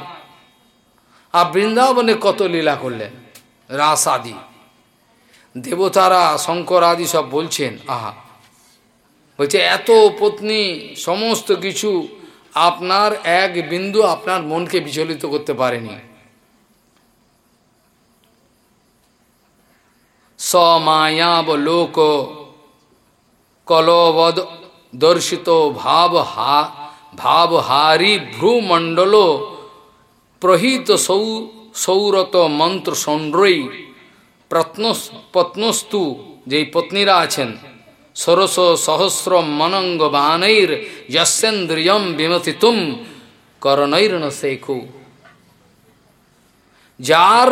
আর বৃন্দাবনে কত লীলা করলেন? রাস আদি। দেবতারা, শঙ্কর আদি সব বলছেন, আহা, বলছে, এত পত্নী, সমস্ত কিছু আপনার এক বিন্দু আপনার মনকে বিচলিত করতে পারেনি। সমায়াব লোক কলবদ দর্শিত ভাব হা ভাবহারী ভ্রুমণ্ডল প্রহিত সৌ সৌরত মন্ত্র সন্ড্রই পত্নস্তু যেই পত্নীরা আছেন। ষোড়শ সহস্র মনঙ্গ বানৈর যস্যেন্দ্রিয়ম বিমতিতুম করণৈর্ণ শেখু যার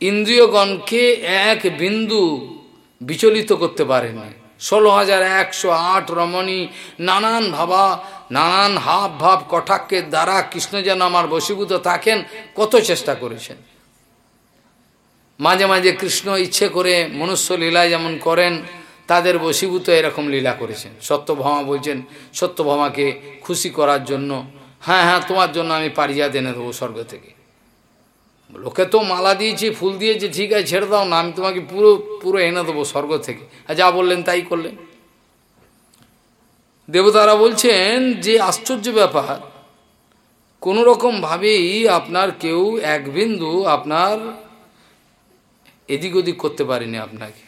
ইন্দ্রিয়গণকে এক বিন্দু বিচলিত করতে পারেনি। ষোলো হাজার একশো আট রমণী নানান ভাবা, নানান হাব ভাব কটাক্ষের দ্বারা কৃষ্ণ যেন আমার বশীভূত থাকেন, কত চেষ্টা করেছেন। মাঝে মাঝে কৃষ্ণ ইচ্ছে করে মনুষ্য লীলা যেমন করেন, তাদের বশীভূত এরকম লীলা করেছেন। সত্যভামা বলছেন, সত্যভামাকে খুশি করার জন্য হ্যাঁ হ্যাঁ তোমার জন্য আমি পারিয়া দেনে দেবো স্বর্গ থেকে। লোকে তো মালা দিয়েছি, ফুল দিয়েছে, ঠিক আছে, ছেড়ে দাও না, আমি তোমাকে পুরো পুরো এনে দেবো স্বর্গ থেকে। আর যা বললেন তাই করলেন। দেবতারা বলছেন যে আশ্চর্য ব্যাপার কোনো রকমভাবেই আপনার কেউ এক বিন্দু আপনার এদিক ওদিক করতে পারেনি আপনাকে।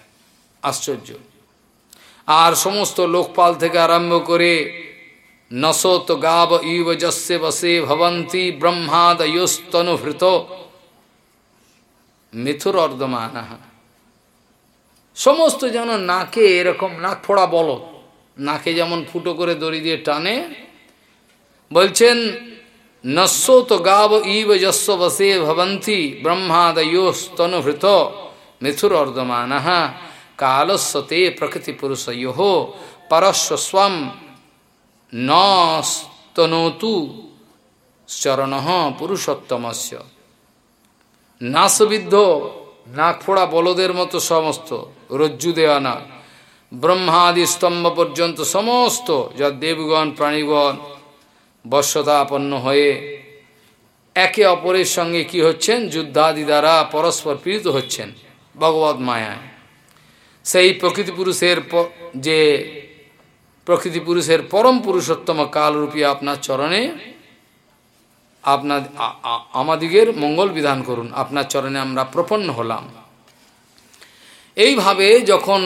আশ্চর্য। আর সমস্ত লোকপাল থেকে আরম্ভ করে নশত গাব ইব যস্যে বসে ভবন্তি ব্রহ্মাদয়স্তনুভৃত। মিথুর অর্ধমানা সমস্ত যেন নাকে এরকম নাক ফোড়া বল। নাকে যেমন ফুটো করে দড়ি দিয়ে টানে। বলছেন, নস্য তো গাব ইব যস্য বসে ভবন্তি ব্রহ্মাদয়োস্তনুভৃত মিথুর অর্ধমান কালস্বতে প্রকৃতি পুরুষয়ো পরস্ব স্বম নস্তনোতু চরণ পুরুষোত্তমস্য। নাশবিদ্ধ নাক ফোড়া বলদের মতো সমস্ত, রজ্জু দেওয়া না। ব্রহ্মাদি স্তম্ভ পর্যন্ত সমস্ত যা দেবগণ, প্রাণীগণ বর্ষতাপন্ন হয়ে একে অপরের সঙ্গে কি হচ্ছেন? যুদ্ধাদি দ্বারা পরস্পর পীড়িত হচ্ছেন, ভগবত মায়ায়। সেই প্রকৃতি পুরুষের যে প্রকৃতি পুরুষের পরম পুরুষোত্তম কালরূপী আপনার চরণে আপনার আমাদিগের মঙ্গল বিধান করুন আপনার চরণে আমরা প্রপন্ন হলাম এইভাবে যখন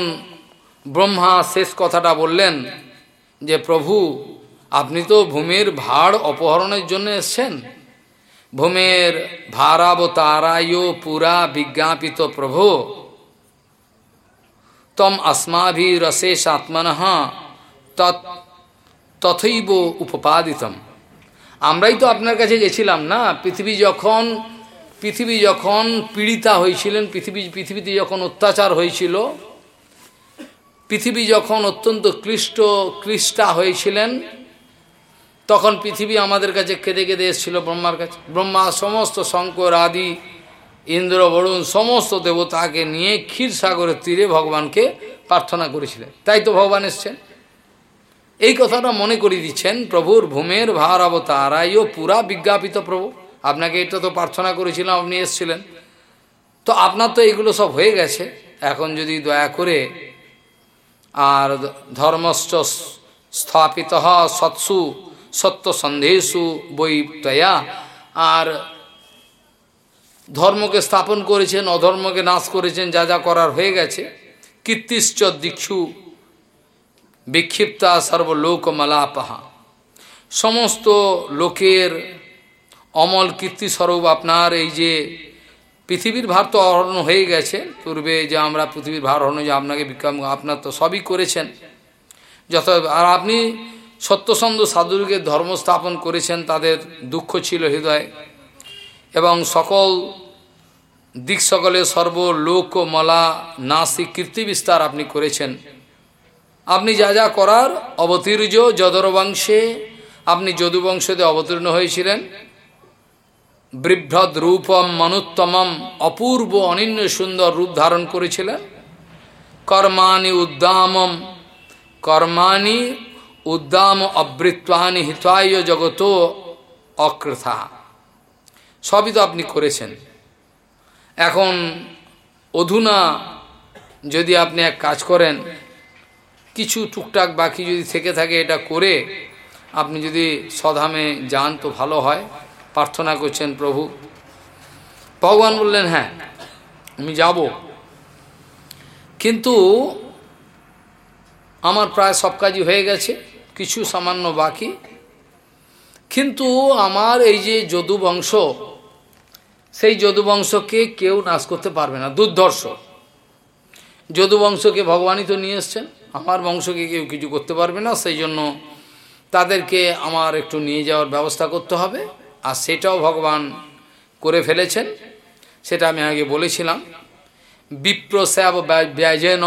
ব্রহ্মা শেষ কথাটা বললেন যে প্রভু আপনি তো ভূমির ভাড় অপহরণের জন্য এসছেন ভূমের ভারাবতারায় পুরা বিজ্ঞাপিত প্রভু তম अस्माभिरशेष আত্মন তথৈব উপপাদিতম আমরাই তো আপনার কাছে গেছিলাম না? পৃথিবী যখন পৃথিবী যখন পীড়িতা হয়েছিলেন, পৃথিবী, পৃথিবীতে যখন অত্যাচার হয়েছিল, পৃথিবী যখন অত্যন্ত ক্লিষ্ট, ক্লিষ্টা হয়েছিলেন, তখন পৃথিবী আমাদের কাছে কেঁদে কেঁদে এসেছিল ব্রহ্মার কাছে। ব্রহ্মা সমস্ত শঙ্কর, আদি, ইন্দ্র, বরুণ, সমস্ত দেবতাকে নিয়ে ক্ষীর সাগরের তীরে ভগবানকে প্রার্থনা করেছিলেন। তাই তো ভগবান এসছেন। এই কথাটা মনে করে দিচ্ছেন, প্রভুর ভূমের ভার অবতারাইও পুরা বিজ্ঞাপিত প্রভু। আপনাকে এটা তো প্রার্থনা করেছিলাম, আপনি এসছিলেন। তো আপনার তো এগুলো সব হয়ে গেছে। এখন যদি দয়া করে আর ধর্মশ্চ স্থাপিত সৎসু, সত্য সন্দেহসু বই তয়া, আর ধর্মকে স্থাপন করেছেন, অধর্মকে নাশ করেছেন, যা যা করার হয়ে গেছে, কীর্তিশ্চ দীক্ষু বিক্ষিপ্তা সর্বলোক মালাপাহা সমস্ত লোকের অমল কীর্তিস্বরূপ আপনার এই যে পৃথিবীর ভার তো অরণ্য হয়ে গেছে, পূর্বে যে আমরা পৃথিবীর ভার অরণ্য যে আপনাকে বিক্রম, আপনার তো সবই করেছেন। যত, আর আপনি সত্যসন্ধ সাধুকে ধর্ম স্থাপন করেছেন, তাদের দুঃখ ছিল হৃদয়। এবং সকল দিক সকলে সর্বলোক মলা নাসিক কীর্তি বিস্তার আপনি করেছেন। আপনি যা যা করার অবতীর্য যদর বংশে আপনি যদুবংশতে অবতীর্ণ হয়েছিলেন। বৃভ্রদ রূপম মনুত্তমম অপূর্ব অনিন্য সুন্দর রূপ ধারণ করেছিলেন। কর্মাণি উদ্দামম, কর্মাণি উদ্দাম অবৃত্বানি হিতায় জগত অকৃথা। সবই তো আপনি করেছেন। এখন অধুনা যদি আপনি এক কাজ করেন কিছু টুকটাক বাকি যদি থেকে থাকে এটা করে আপনি যদি স্বধামে যান তো ভালো হয়। প্রার্থনা করছেন প্রভু। ভগবান বললেন হ্যাঁ আমি যাব। কিন্তু আমার প্রায় সব কাজই হয়ে গেছে, কিছু সামান্য বাকি। কিন্তু আমার এই যে যদুবংশ সেই যদুবংশকে কেউ নাশ করতে পারবে না, দুর্ধর্ষ। যদুবংশকে ভগবানই তো নিয়ে এসছেন। আমার বংশকে কেউ কিছু করতে পারবে না, সেই জন্য তাদেরকে আমার একটু নিয়ে যাওয়ার ব্যবস্থা করতে হবে। আর সেটাও ভগবান করে ফেলেছেন, সেটা আমি আগে বলেছিলাম। বিপ্রস্যাব ব্যয়জেন,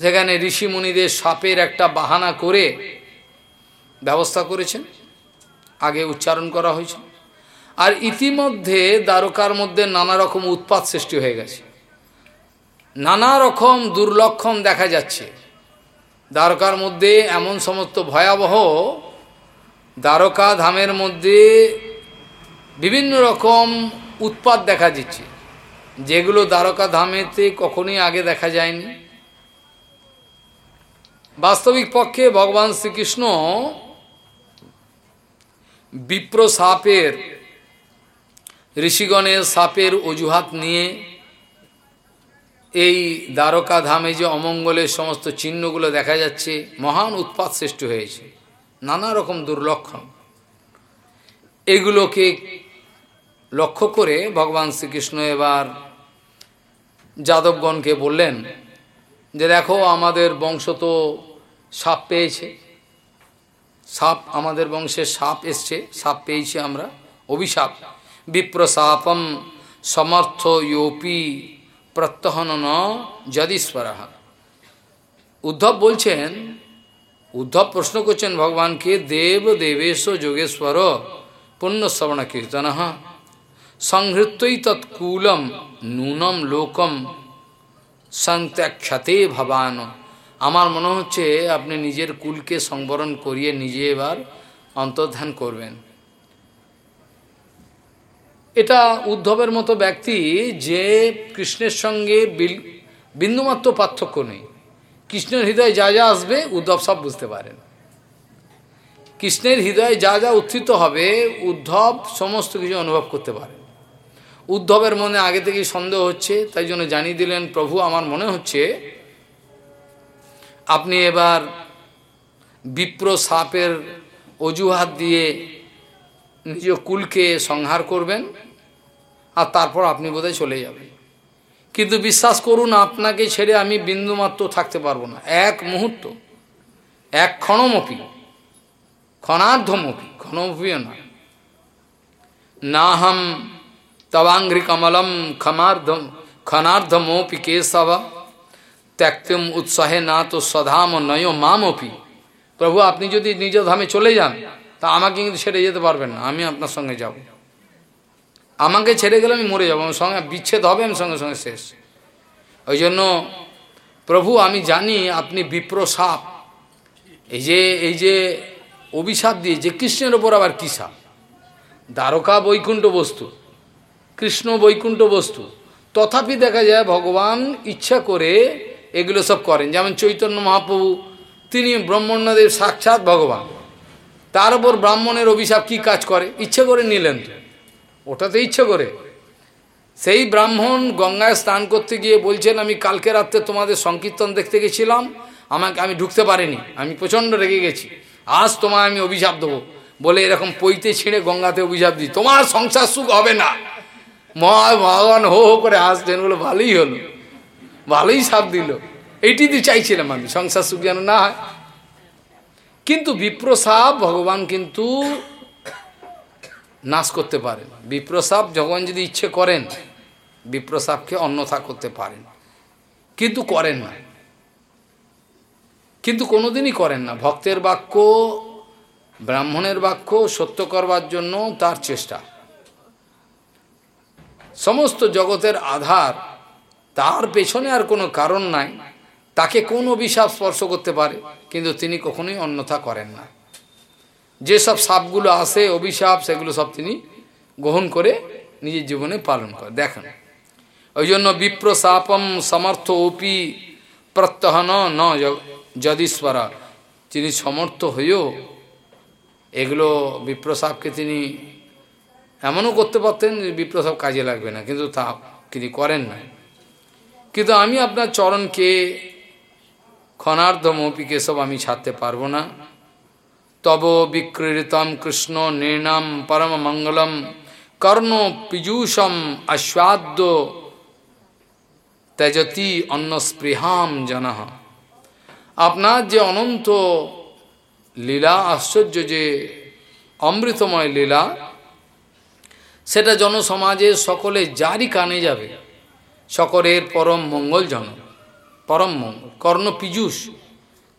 যেখানে ঋষিমুনিদের সাপের একটা বাহানা করে ব্যবস্থা করেছেন, আগে উচ্চারণ করা হয়েছে। আর ইতিমধ্যে দ্বারকার মধ্যে নানা রকম উৎপাত সৃষ্টি হয়ে গেছে। নানা রকম দুর্লক্ষণ দেখা যাচ্ছে। দ্বারকার মধ্যে এমন সমস্ত ভয়াবহ দ্বারকা ধামের মধ্যে বিভিন্ন রকম উৎপাত দেখা দিচ্ছে। যেগুলো দ্বারকা ধামেতে কখনোই আগে দেখা যায়নি। বাস্তবিক পক্ষে ভগবান শ্রীকৃষ্ণ বিপ্র সাপের ঋষিগণের সাপের অজুহাত নিয়ে এই দ্বারকা ধামে যে অমঙ্গলের সমস্ত চিহ্নগুলো দেখা যাচ্ছে, মহান উৎপাত সৃষ্টি হয়েছে। নানা রকম দুর্লক্ষণ। এগুলোকে লক্ষ্য করে ভগবান শ্রীকৃষ্ণ এবার যাদবগণকে বললেন যে, দেখো, আমাদের বংশ তো সাপ পেয়েছে। সাপ, আমাদের বংশের সাপ এসছে, সাপ পেয়েছি আমরা। অভিশাপ। বিপ্রসাপম সমর্থ ইয়োপি প্রত্যহন ন যদীশ্বর উদ্ধব বলছেন, উদ্ধব প্রশ্ন করছেন ভগবানকে, দেব দেবেশ যোগেশ্বর পুণ্যশ্রবণ কীর্তন সংহৃত্যই তৎকুলম নূনম লোকম সংত্যাক্ষতে ভবান। আমার মনে হচ্ছে আপনি নিজের কুলকে সংবরণ করিয়ে নিজে এবার অন্তর্ধান করবেন। এটা উদ্ধবের মতো ব্যক্তি যে কৃষ্ণের সঙ্গে বিন্দুমাত্র পার্থক্য নেই। কৃষ্ণের হৃদয়ে যা যা আসবে, উদ্ধব সব বুঝতে পারেন। কৃষ্ণের হৃদয়ে যা যা উত্থিত হবে, উদ্ধব সমস্ত কিছু অনুভব করতে পারে উদ্ধবের মনে আগে থেকেই সন্দেহ হচ্ছে, তাই জন্য জানিয়ে দিলেন, প্রভু, আমার মনে হচ্ছে আপনি এবার বিপ্র সাপের অজুহাত দিয়ে নিজ কুলকে সংহার করবেন আর তারপর আপনি বোধহয় চলে যাবেন। কিন্তু বিশ্বাস করুন, আপনাকে ছেড়ে আমি বিন্দুমাত্র থাকতে পারব না। এক মুহূর্ত, এক ক্ষণমপি, ক্ষণার্ধমপি, ক্ষণমপিও না। না হম তবাঙ্ঘ্রি কমলম ক্ষমার্ধম, ক্ষণার্ধমপি কেশব, ত্যাক্তিম উৎসাহে না তো সধাম নয় মামপি। প্রভু, আপনি যদি নিজ ধামে চলে যান তা আমাকে কিন্তু ছেড়ে যেতে পারবেন না, আমি আপনার সঙ্গে যাব। আমাকে ছেড়ে গেলে আমি মরে যাব, আমার সঙ্গে বিচ্ছেদ হবে, আমি সঙ্গে সঙ্গে শেষ। ওই জন্য প্রভু, আমি জানি আপনি বিপ্র সাপ এই যে এই যে অভিশাপ দিয়ে, যে কৃষ্ণের ওপর আবার কী সাপ দ্বারকা বৈকুণ্ঠ বস্তু, কৃষ্ণ বৈকুণ্ঠ বস্তু। তথাপি দেখা যায় ভগবান ইচ্ছা করে এগুলো সব করেন। যেমন চৈতন্য মহাপ্রভু, তিনি ব্রহ্মণ্যদেব সাক্ষাৎ ভগবান। তার উপর ব্রাহ্মণের অভিশাপ কি কাজ করে? ইচ্ছে করে নিলেন ওটাতে ইচ্ছে করে। সেই ব্রাহ্মণ গঙ্গায় স্নান করতে গিয়ে বলছেন, আমি কালকে রাত্রে তোমাদের সংকীর্তন দেখতে গেছিলাম। আমাকে, আমি ঢুকতে পারিনি। আমি প্রচণ্ড রেগে গেছি। আজ তোমায় আমি অভিশাপ দেবো। বলে এরকম পইতে ছিঁড়ে গঙ্গাতে অভিশাপ দিই। তোমার সংসার সুখ হবে না। ভগবান হো হো করে আসছেন বলে, ভালোই হলো। ভালোই সাপ দিল। এইটি তো চাইছিলাম আমি। সংসার সুখ যেন না হয়। কিন্তু বিপ্রসাপ ভগবান কিন্তু নাশ করতে পারেন বিপ্রসাপ যখন যদি ইচ্ছে করেন বিপ্রসাপকে অন্যথা করতে পারেন। কিন্তু করেন না। কিন্তু কোনোদিনই করেন না। ভক্তের বাক্য, ব্রাহ্মণের বাক্য সত্য করবার জন্য তার চেষ্টা। সমস্ত জগতের আধার তার পেছনে আর কোনো কারণ নাই। তাকে কোন অভিশাপ স্পর্শ করতে পারে, কিন্তু তিনি কখনোই অন্যথা করেন না। যেসব সাপগুলো আসে অভিশাপ, সেগুলো সব তিনি গ্রহণ করে নিজের জীবনে পালন করে দেখেন ওই জন্য বিপ্র সাপম সমর্থ ওপি প্রত্যহন ন যদীশ্বরা। তিনি সমর্থ হয়েও এগুলো বিপ্রসাপকে তিনি এমনও করতে পারতেন যে বিপ্রসাপ কাজে লাগবে না, কিন্তু তা তিনি করেন না। কিন্তু আমি আপনার চরণকে ক্ষণার্ধমপি কেশব আমি ছাড়তে পারব না। তব বিক্রীড়িতম কৃষ্ণ নির্ণাম পরম মঙ্গলম কর্ণ পীযূষম আস্বাদ্য তেজতি অন্য স্পৃহাম জন আপনার যে অনন্ত লীলা, আশ্চর্য যে অমৃতময় লীলা, সেটা জনসমাজে সকলে যারই কানে যাবে, সকলের পরম মঙ্গল জন পরম কর্ণ পীযুষ,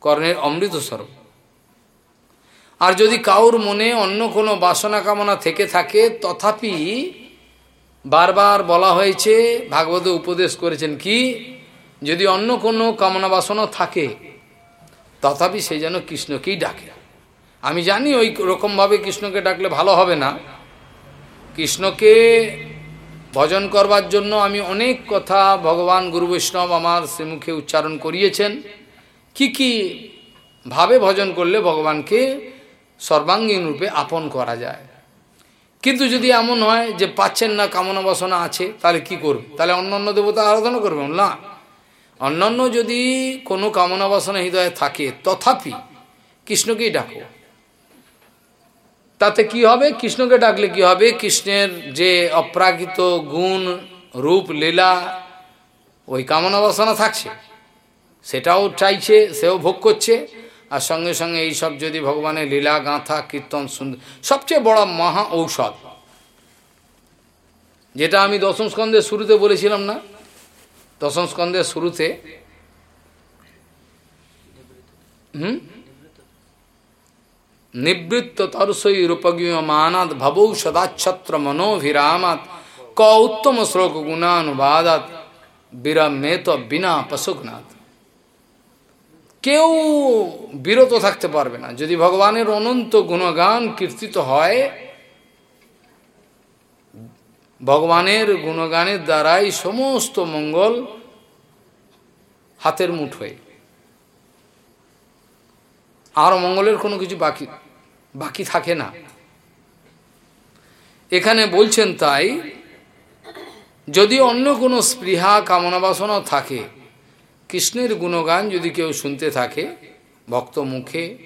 কর্ণের অমৃত স্বরূপ। আর যদি কাউর মনে অন্য কোনো বাসনা কামনা থেকে থাকে, তথাপি বারবার বলা হয়েছে, ভাগবত উপদেশ করেছেন কি, যদি অন্য কোনো কামনা বাসনা থাকে, তথাপি সে যেন কৃষ্ণকেই ডাকে। আমি জানি ওই রকমভাবে কৃষ্ণকে ডাকলে ভালো হবে না। কৃষ্ণকে ভজন করবার জন্য আমি অনেক কথা ভগবান গুরু বৈষ্ণব আমার শ্রীমুখে উচ্চারণ করিয়েছেন। কি কি ভাবে ভজন করলে ভগবানকে সর্বাঙ্গীন রূপে আপন করা যায়। কিন্তু যদি এমন হয় যে পাচ্ছেন না, কামনা বাসনা আছে, তাহলে কি করব? তাহলে অন্য অন্য দেবতা আরাধনা করবেন না। অন্যান্য যদি কোনো কামনা বাসনা হৃদয়ে থাকে, তথাপি কৃষ্ণকেই ডাকো। তাতে কি হবে? কৃষ্ণকে ডাকলে কি হবে? কৃষ্ণের যে অপ্রাকৃত গুণ, রূপ, লীলা, ওই কামনা বাসনা থাকছে। সেটাও চাইছে, সেও ভোগ করছে। আর সঙ্গে সঙ্গে এইসব যদি ভগবানের লীলা, গাঁথা, কীর্তন, সুন্দর, সবচেয়ে বড় মহা ঔষধ। যেটা আমি দশম স্কন্ধের শুরুতে বলেছিলাম না? দশম স্কন্ধের শুরুতে, হুম? নিবৃত্ত তরসই রূপগীয়মানাৎ ভবৌ সদাচ্ছত্র মনোভিরামাত, ক উত্তম শ্লোক গুণানুবাদাত, বিরমেত বিনা পশুঘনাথ কেউ বিরত থাকতে পারবে না। যদি ভগবানের অনন্ত গুণগান কীর্তিত হয়, ভগবানের গুণগানের দ্বারাই সমস্ত মঙ্গল হাতের মুঠোয়। আর মঙ্গলের কোনো কিছু বাকি বাকি থাকে না। এখানে বলছেন তাই, যদি অন্য কোনো স্পৃহা, কামনা বাসনা থাকে, কৃষ্ণের গুণগান যদি কেউ শুনতে থাকে, ভক্ত মুখে,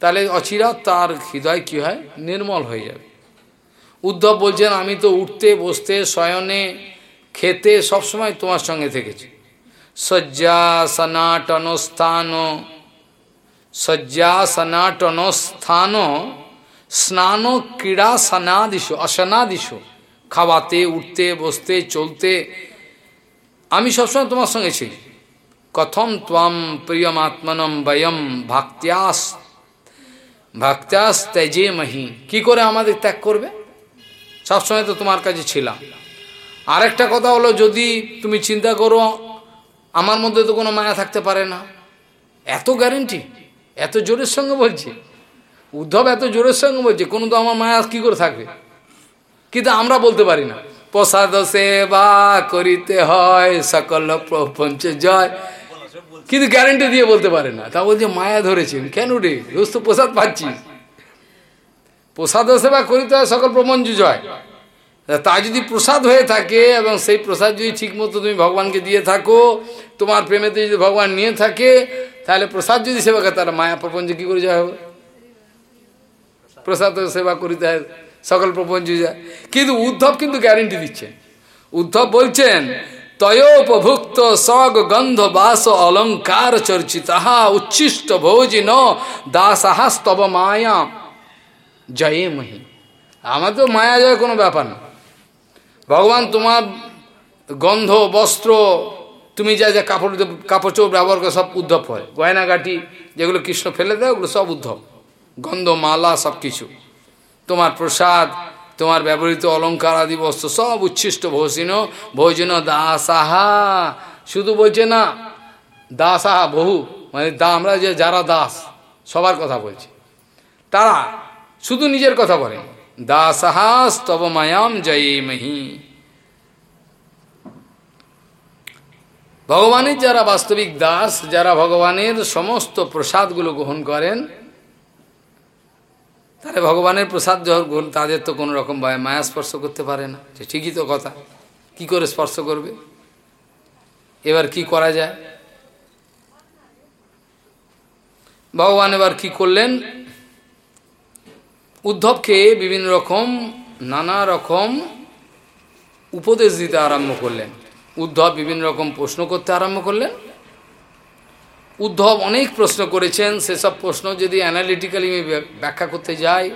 তাহলে অচিরা তার হৃদয় কি হয়? নির্মল হয়ে যাবে। উদ্ধব বলছেন, আমি তো উঠতে, বসতে, শয়নে, খেতে সবসময় তোমার সঙ্গে থেকেছি। শয্যা সনাটন স্থান শয্যা সনাটন স্থান স্নান ক্রীড়া সনাদিশ অসনাদিশ খাওয়াতে, উঠতে, বসতে, চলতে। আমি সবসময় তোমার সঙ্গে ছিলি কথম ত্বম প্রিয়মাত্মনম বয়ম ভক্ত্যাস। ভক্ত্যাস তেজে মহি কি করে আমাদের ত্যাগ করবে? সবসময় তো তোমার কাছে ছিলাম। আরেকটা কথা হলো, যদি তুমি চিন্তা করো, আমার মধ্যে তো কোনো মায়া থাকতে পারে না। এত গ্যারেন্টি এত জোরের সঙ্গে বলছে। উদ্ধব এত জোরের সঙ্গে বলছে, কোনো তো আমার মায়া কি করে থাকবে? কিন্তু আমরা বলতে পারি না। প্রসাদ সেবা করিতে হয়, সকল প্রপঞ্চ জয়। কিন্তু গ্যারেন্টি দিয়ে বলতে পারে না। তা বলছে, মায়া ধরেছেন কেন রে? রোজ তো প্রসাদ পাচ্ছি। প্রসাদ সেবা করিতে হয়, সকল প্রপঞ্চ জয়। তা যদি প্রসাদ হয়ে থাকে এবং সেই প্রসাদ যদি ঠিকমতো তুমি ভগবানকে দিয়ে থাকো, তোমার প্রেমেতে যদি ভগবান নিয়ে থাকে তাহলে প্রসাদ যদি সেবা করে, তাহলে মায়া প্রপঞ্চ কি করে জয় হবে? প্রসাদ সেবা করিতে হয় সকল প্রপঞ্চ যায়। কিন্তু উদ্ধব কিন্তু গ্যারেন্টি দিচ্ছেন। উদ্ধব বলছেন, তয়োপভুক্ত সগ গন্ধ বাস অলঙ্কার চর্চিত উচ্ছিষ্ট ভোজি ন দাসাহাস্তব মায়া জয়ে মহি। আমার তো মায়া জয় কোনো ব্যাপার না। ভগবান তোমার গন্ধ, বস্ত্র তুমি যা যা কাপড় কাপড় চোপ ব্যবহার করে, সব উদ্ধব হয়। গয়নাগাটি যেগুলো কৃষ্ণ ফেলে দেয়, ওগুলো সব উদ্ধব। গন্ধ মালা সব কিছু। তোমার প্রসাদ, তোমার ব্যবহৃত অলঙ্কার আদি বস্ত্র সব উচ্ছিষ্ট, ভোজিন, ভোজন দাসাহা। শুধু বলছে না, দাসাহা বহু মানে দা, আমরা যে যারা দাস, সবার কথা বলছি। তারা শুধু নিজের কথা বলে। দাসাহাস তব মায়াম জয়ী মহি। ভগবানের যারা বাস্তবিক দাস, যারা ভগবানের সমস্ত প্রসাদগুলো গ্রহণ করেন, তাহলে ভগবানের প্রসাদ যখন তাদের তো কোনো রকম ভয় মায়া স্পর্শ করতে পারে না। যে ঠিকই তো কথা। কি করে স্পর্শ করবে? এবার কি করা যায়? ভগবান এবার কি করলেন? উদ্ধবকে বিভিন্ন রকম, নানা রকম উপদেশ দিতে আরম্ভ করলেন। উদ্ধব বিভিন্ন রকম প্রশ্ন করতে আরম্ভ করলেন। উদ্ধব অনেক প্রশ্ন করেছেন, সেসব প্রশ্ন যদি অ্যানালিটিক্যালি আমি ব্যাখ্যা করতে যাই,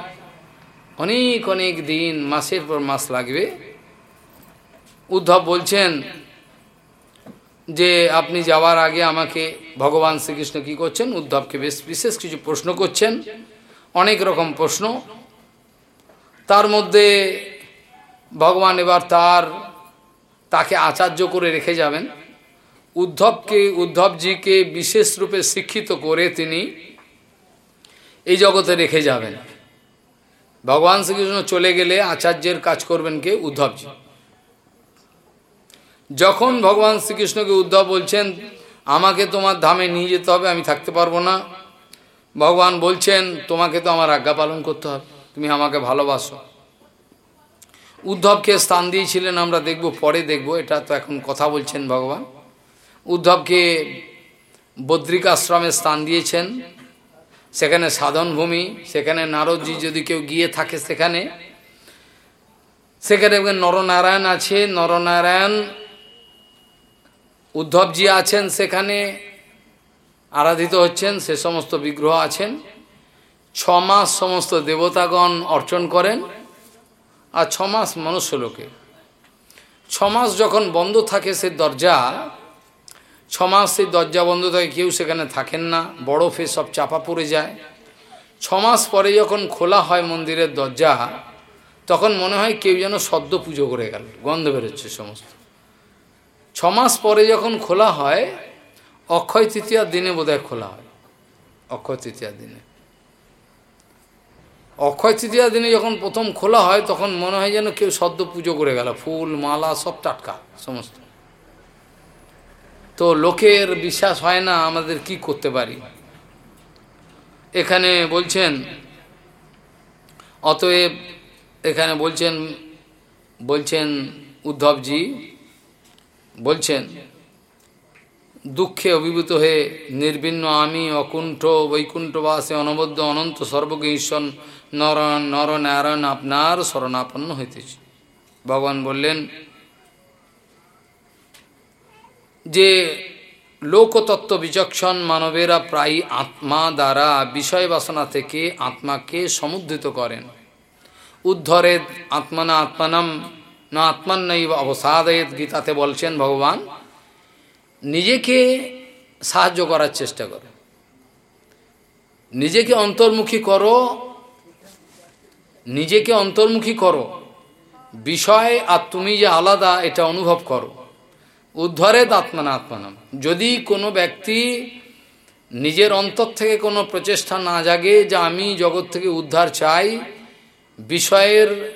অনেক অনেক দিন, মাসের পর মাস লাগবে। উদ্ধব বলছেন যে, আপনি যাওয়ার আগে আমাকে ভগবান শ্রীকৃষ্ণ কি করছেন? উদ্ধবকে বেশ বিশেষ কিছু প্রশ্ন করছেন, অনেক রকম প্রশ্ন। তার মধ্যে ভগবান এবার তার তাকে আচার্য করে রেখে যাবেন। উদ্ধবকে, উদ্ধবজিকে বিশেষ রূপে শিক্ষিত করে তিনি এই জগতে রেখে যাবেন। ভগবান শ্রীকৃষ্ণ চলে গেলে আচার্যের কাজ করবেন কে? উদ্ধবজি। যখন ভগবান শ্রীকৃষ্ণকে উদ্ধব বলছেন, আমাকে তোমার ধামে নিয়ে যেতে হবে, আমি থাকতে পারব না। ভগবান বলছেন, তোমাকে তো আমার আজ্ঞা পালন করতে হবে। তুমি আমাকে ভালোবাসো। উদ্ধবকে স্থান দিয়েছিলেন, আমরা দেখব, পরে দেখব, এটা তো এখন কথা বলছেন ভগবান। উদ্ধবকে বদ্রিক আশ্রমে স্থান দিয়েছেন, সেখানে সাধনভূমি, সেখানে নারদজি যদি কেউ গিয়ে থাকে সেখানে। সেখানে নরনারায়ণ আছে, নরনারায়ণ, উদ্ধবজি আছেন সেখানে, আরাধিত হচ্ছেন, সে সমস্ত বিগ্রহ আছেন। ছ মাস সমস্ত দেবতাগণ অর্চন করেন। আর ছ মাস মনুষ্য লোকে। ছ মাস যখন বন্ধ থাকে সে দরজা, ছ মাস সেই দরজা বন্ধ থাকে, কেউ সেখানে থাকেন না, বরফে সব চাপা পড়ে যায়। ছ মাস পরে যখন খোলা হয় মন্দিরের দরজা, তখন মনে হয় কেউ যেন সদ্য পুজো করে গেল, গন্ধ বেরোচ্ছে সমস্ত। ছ মাস পরে যখন খোলা হয়, অক্ষয় তৃতীয়ার দিনে বোধহয় খোলা হয়। অক্ষয় তৃতীয়ার দিনে। অক্ষয় তৃতীয়ার দিনে যখন প্রথম খোলা হয়, তখন মনে হয় যেন কেউ সদ্য পুজো করে গেল। ফুল, মালা সব টাটকা, সমস্ত। তো লোকের বিশ্বাস হয় না, আমাদের কি করতে পারি? এখানে বলছেন, অতএব এখানে বলছেন বলছেন উদ্ধবজি, বলছেন, দুঃখে অভিভূত হয়ে নির্বিন্ন আমি অকুণ্ঠ বৈকুণ্ঠবাসে অনবদ্য অনন্ত সর্বকে ঈশ্বর নর নরনারায়ণ আপনার শরণাপন্ন হইতেছে। ভগবান বললেন, যে লোকতত্ত্ব বিচক্ষণ মানবেরা প্রায় আত্মা দ্বারা বিষয় বাসনা থেকে আত্মাকে সমুদ্ধিত করেন। উদ্ধরেদ আত্মানা আত্মানাম, না আত্মান্নই অবসাদয়েদ গীতাতে বলছেন ভগবান, নিজেকে সাহায্য করার চেষ্টা করো। নিজেকে অন্তর্মুখী করো নিজেকে অন্তর্মুখী করো। বিষয় আর তুমি যে আলাদা, এটা অনুভব করো। উদ্ধরে আত্মানা আত্মানাম যদি কোনো ব্যক্তি নিজের অন্তর থেকে কোনো প্রচেষ্টা না জাগে যে আমি জগৎ থেকে উদ্ধার চাই, বিষয়ের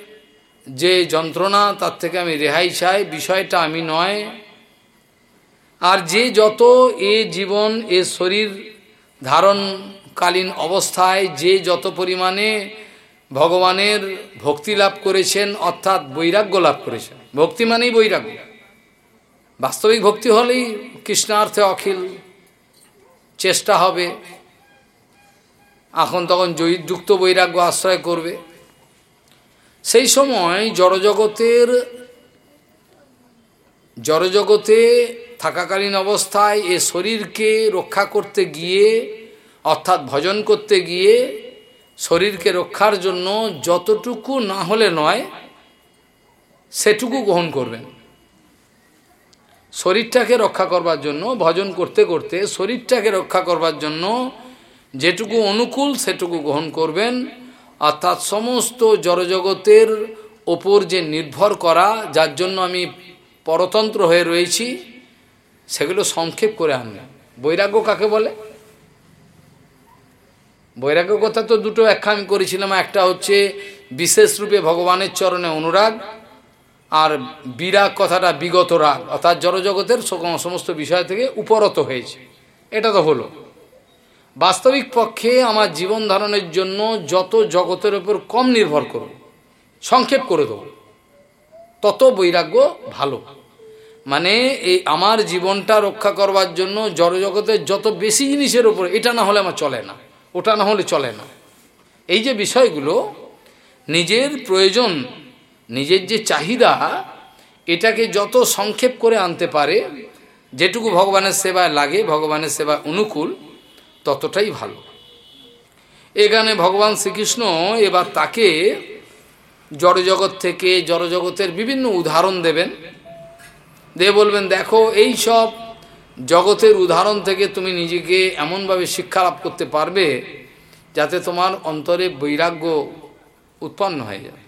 যে যন্ত্রণা, তার থেকে আমি রেহাই চাই, বিষয়টা আমি নয়। আর যে যত এ জীবন, এ শরীর ধারণকালীন অবস্থায়, যে যত পরিমাণে ভগবানের ভক্তি লাভ করেছেন, অর্থাৎ বৈরাগ্য লাভ করেছেন। ভক্তি মানেই বৈরাগ্য। বাস্তবিক ভক্তি হলেই কৃষ্ণার্থে অখিল, চেষ্টা হবে। এখন তখন যুক্ত বৈরাগ্য আশ্রয় করবে। সেই সময় জড়জগতের, জড়জগতে থাকাকালীন অবস্থায় এ শরীরকে রক্ষা করতে গিয়ে, অর্থাৎ ভজন করতে গিয়ে শরীরকে রক্ষার জন্য যতটুকু না হলে নয়, সেটুকু গ্রহণ করবেন। শরীরটাকে রক্ষা করবার জন্য, ভজন করতে করতে শরীরটাকে রক্ষা করবার জন্য যেটুকু অনুকূল, সেটুকু গ্রহণ করবেন। অর্থাৎ সমস্ত জড়জগতের ওপর যে নির্ভর করা, যার জন্য আমি পরতন্ত্র হয়ে রয়েছি, সেগুলো সংক্ষেপ করে আনবেন বৈরাগ্য কাকে বলে? বৈরাগ্য কথা তো দুটো ব্যাখ্যা আমি করেছিলাম। একটা হচ্ছে বিশেষ রূপে ভগবানের চরণে অনুরাগ আর বিরাগ কথাটা বিগত রাগ। অর্থাৎ জড়জগতের সমস্ত বিষয় থেকে উপরত হয়েছে। এটা তো হলো। বাস্তবিক পক্ষে আমার জীবন ধারণের জন্য যত জগতের উপর কম নির্ভর করব সংক্ষেপ করে দেব। তত বৈরাগ্য ভালো। মানে এই আমার জীবনটা রক্ষা করবার জন্য জড়জগতের যত বেশি জিনিসের উপর, এটা না হলে আমার চলে না। ওটা না হলে চলে না। এই যে বিষয়গুলো, নিজের প্রয়োজন, নিজের যে চাহিদা, এটাকে যত সংক্ষেপ করে আনতে পারে, যেটুকু ভগবানের সেবায় লাগে, ভগবানের সেবা অনুকূল, ততটাই ভালো। এখানে ভগবান শ্রীকৃষ্ণ এবার তাকে জড়জগৎ থেকে জড়জগতের বিভিন্ন উদাহরণ দেবেন। দিয়ে বলবেন, দেখো, এই সব জগতের উদাহরণ থেকে তুমি নিজেকে এমনভাবে শিক্ষা লাভ করতে পারবে যাতে তোমার অন্তরে বৈরাগ্য উৎপন্ন হয়ে যায়।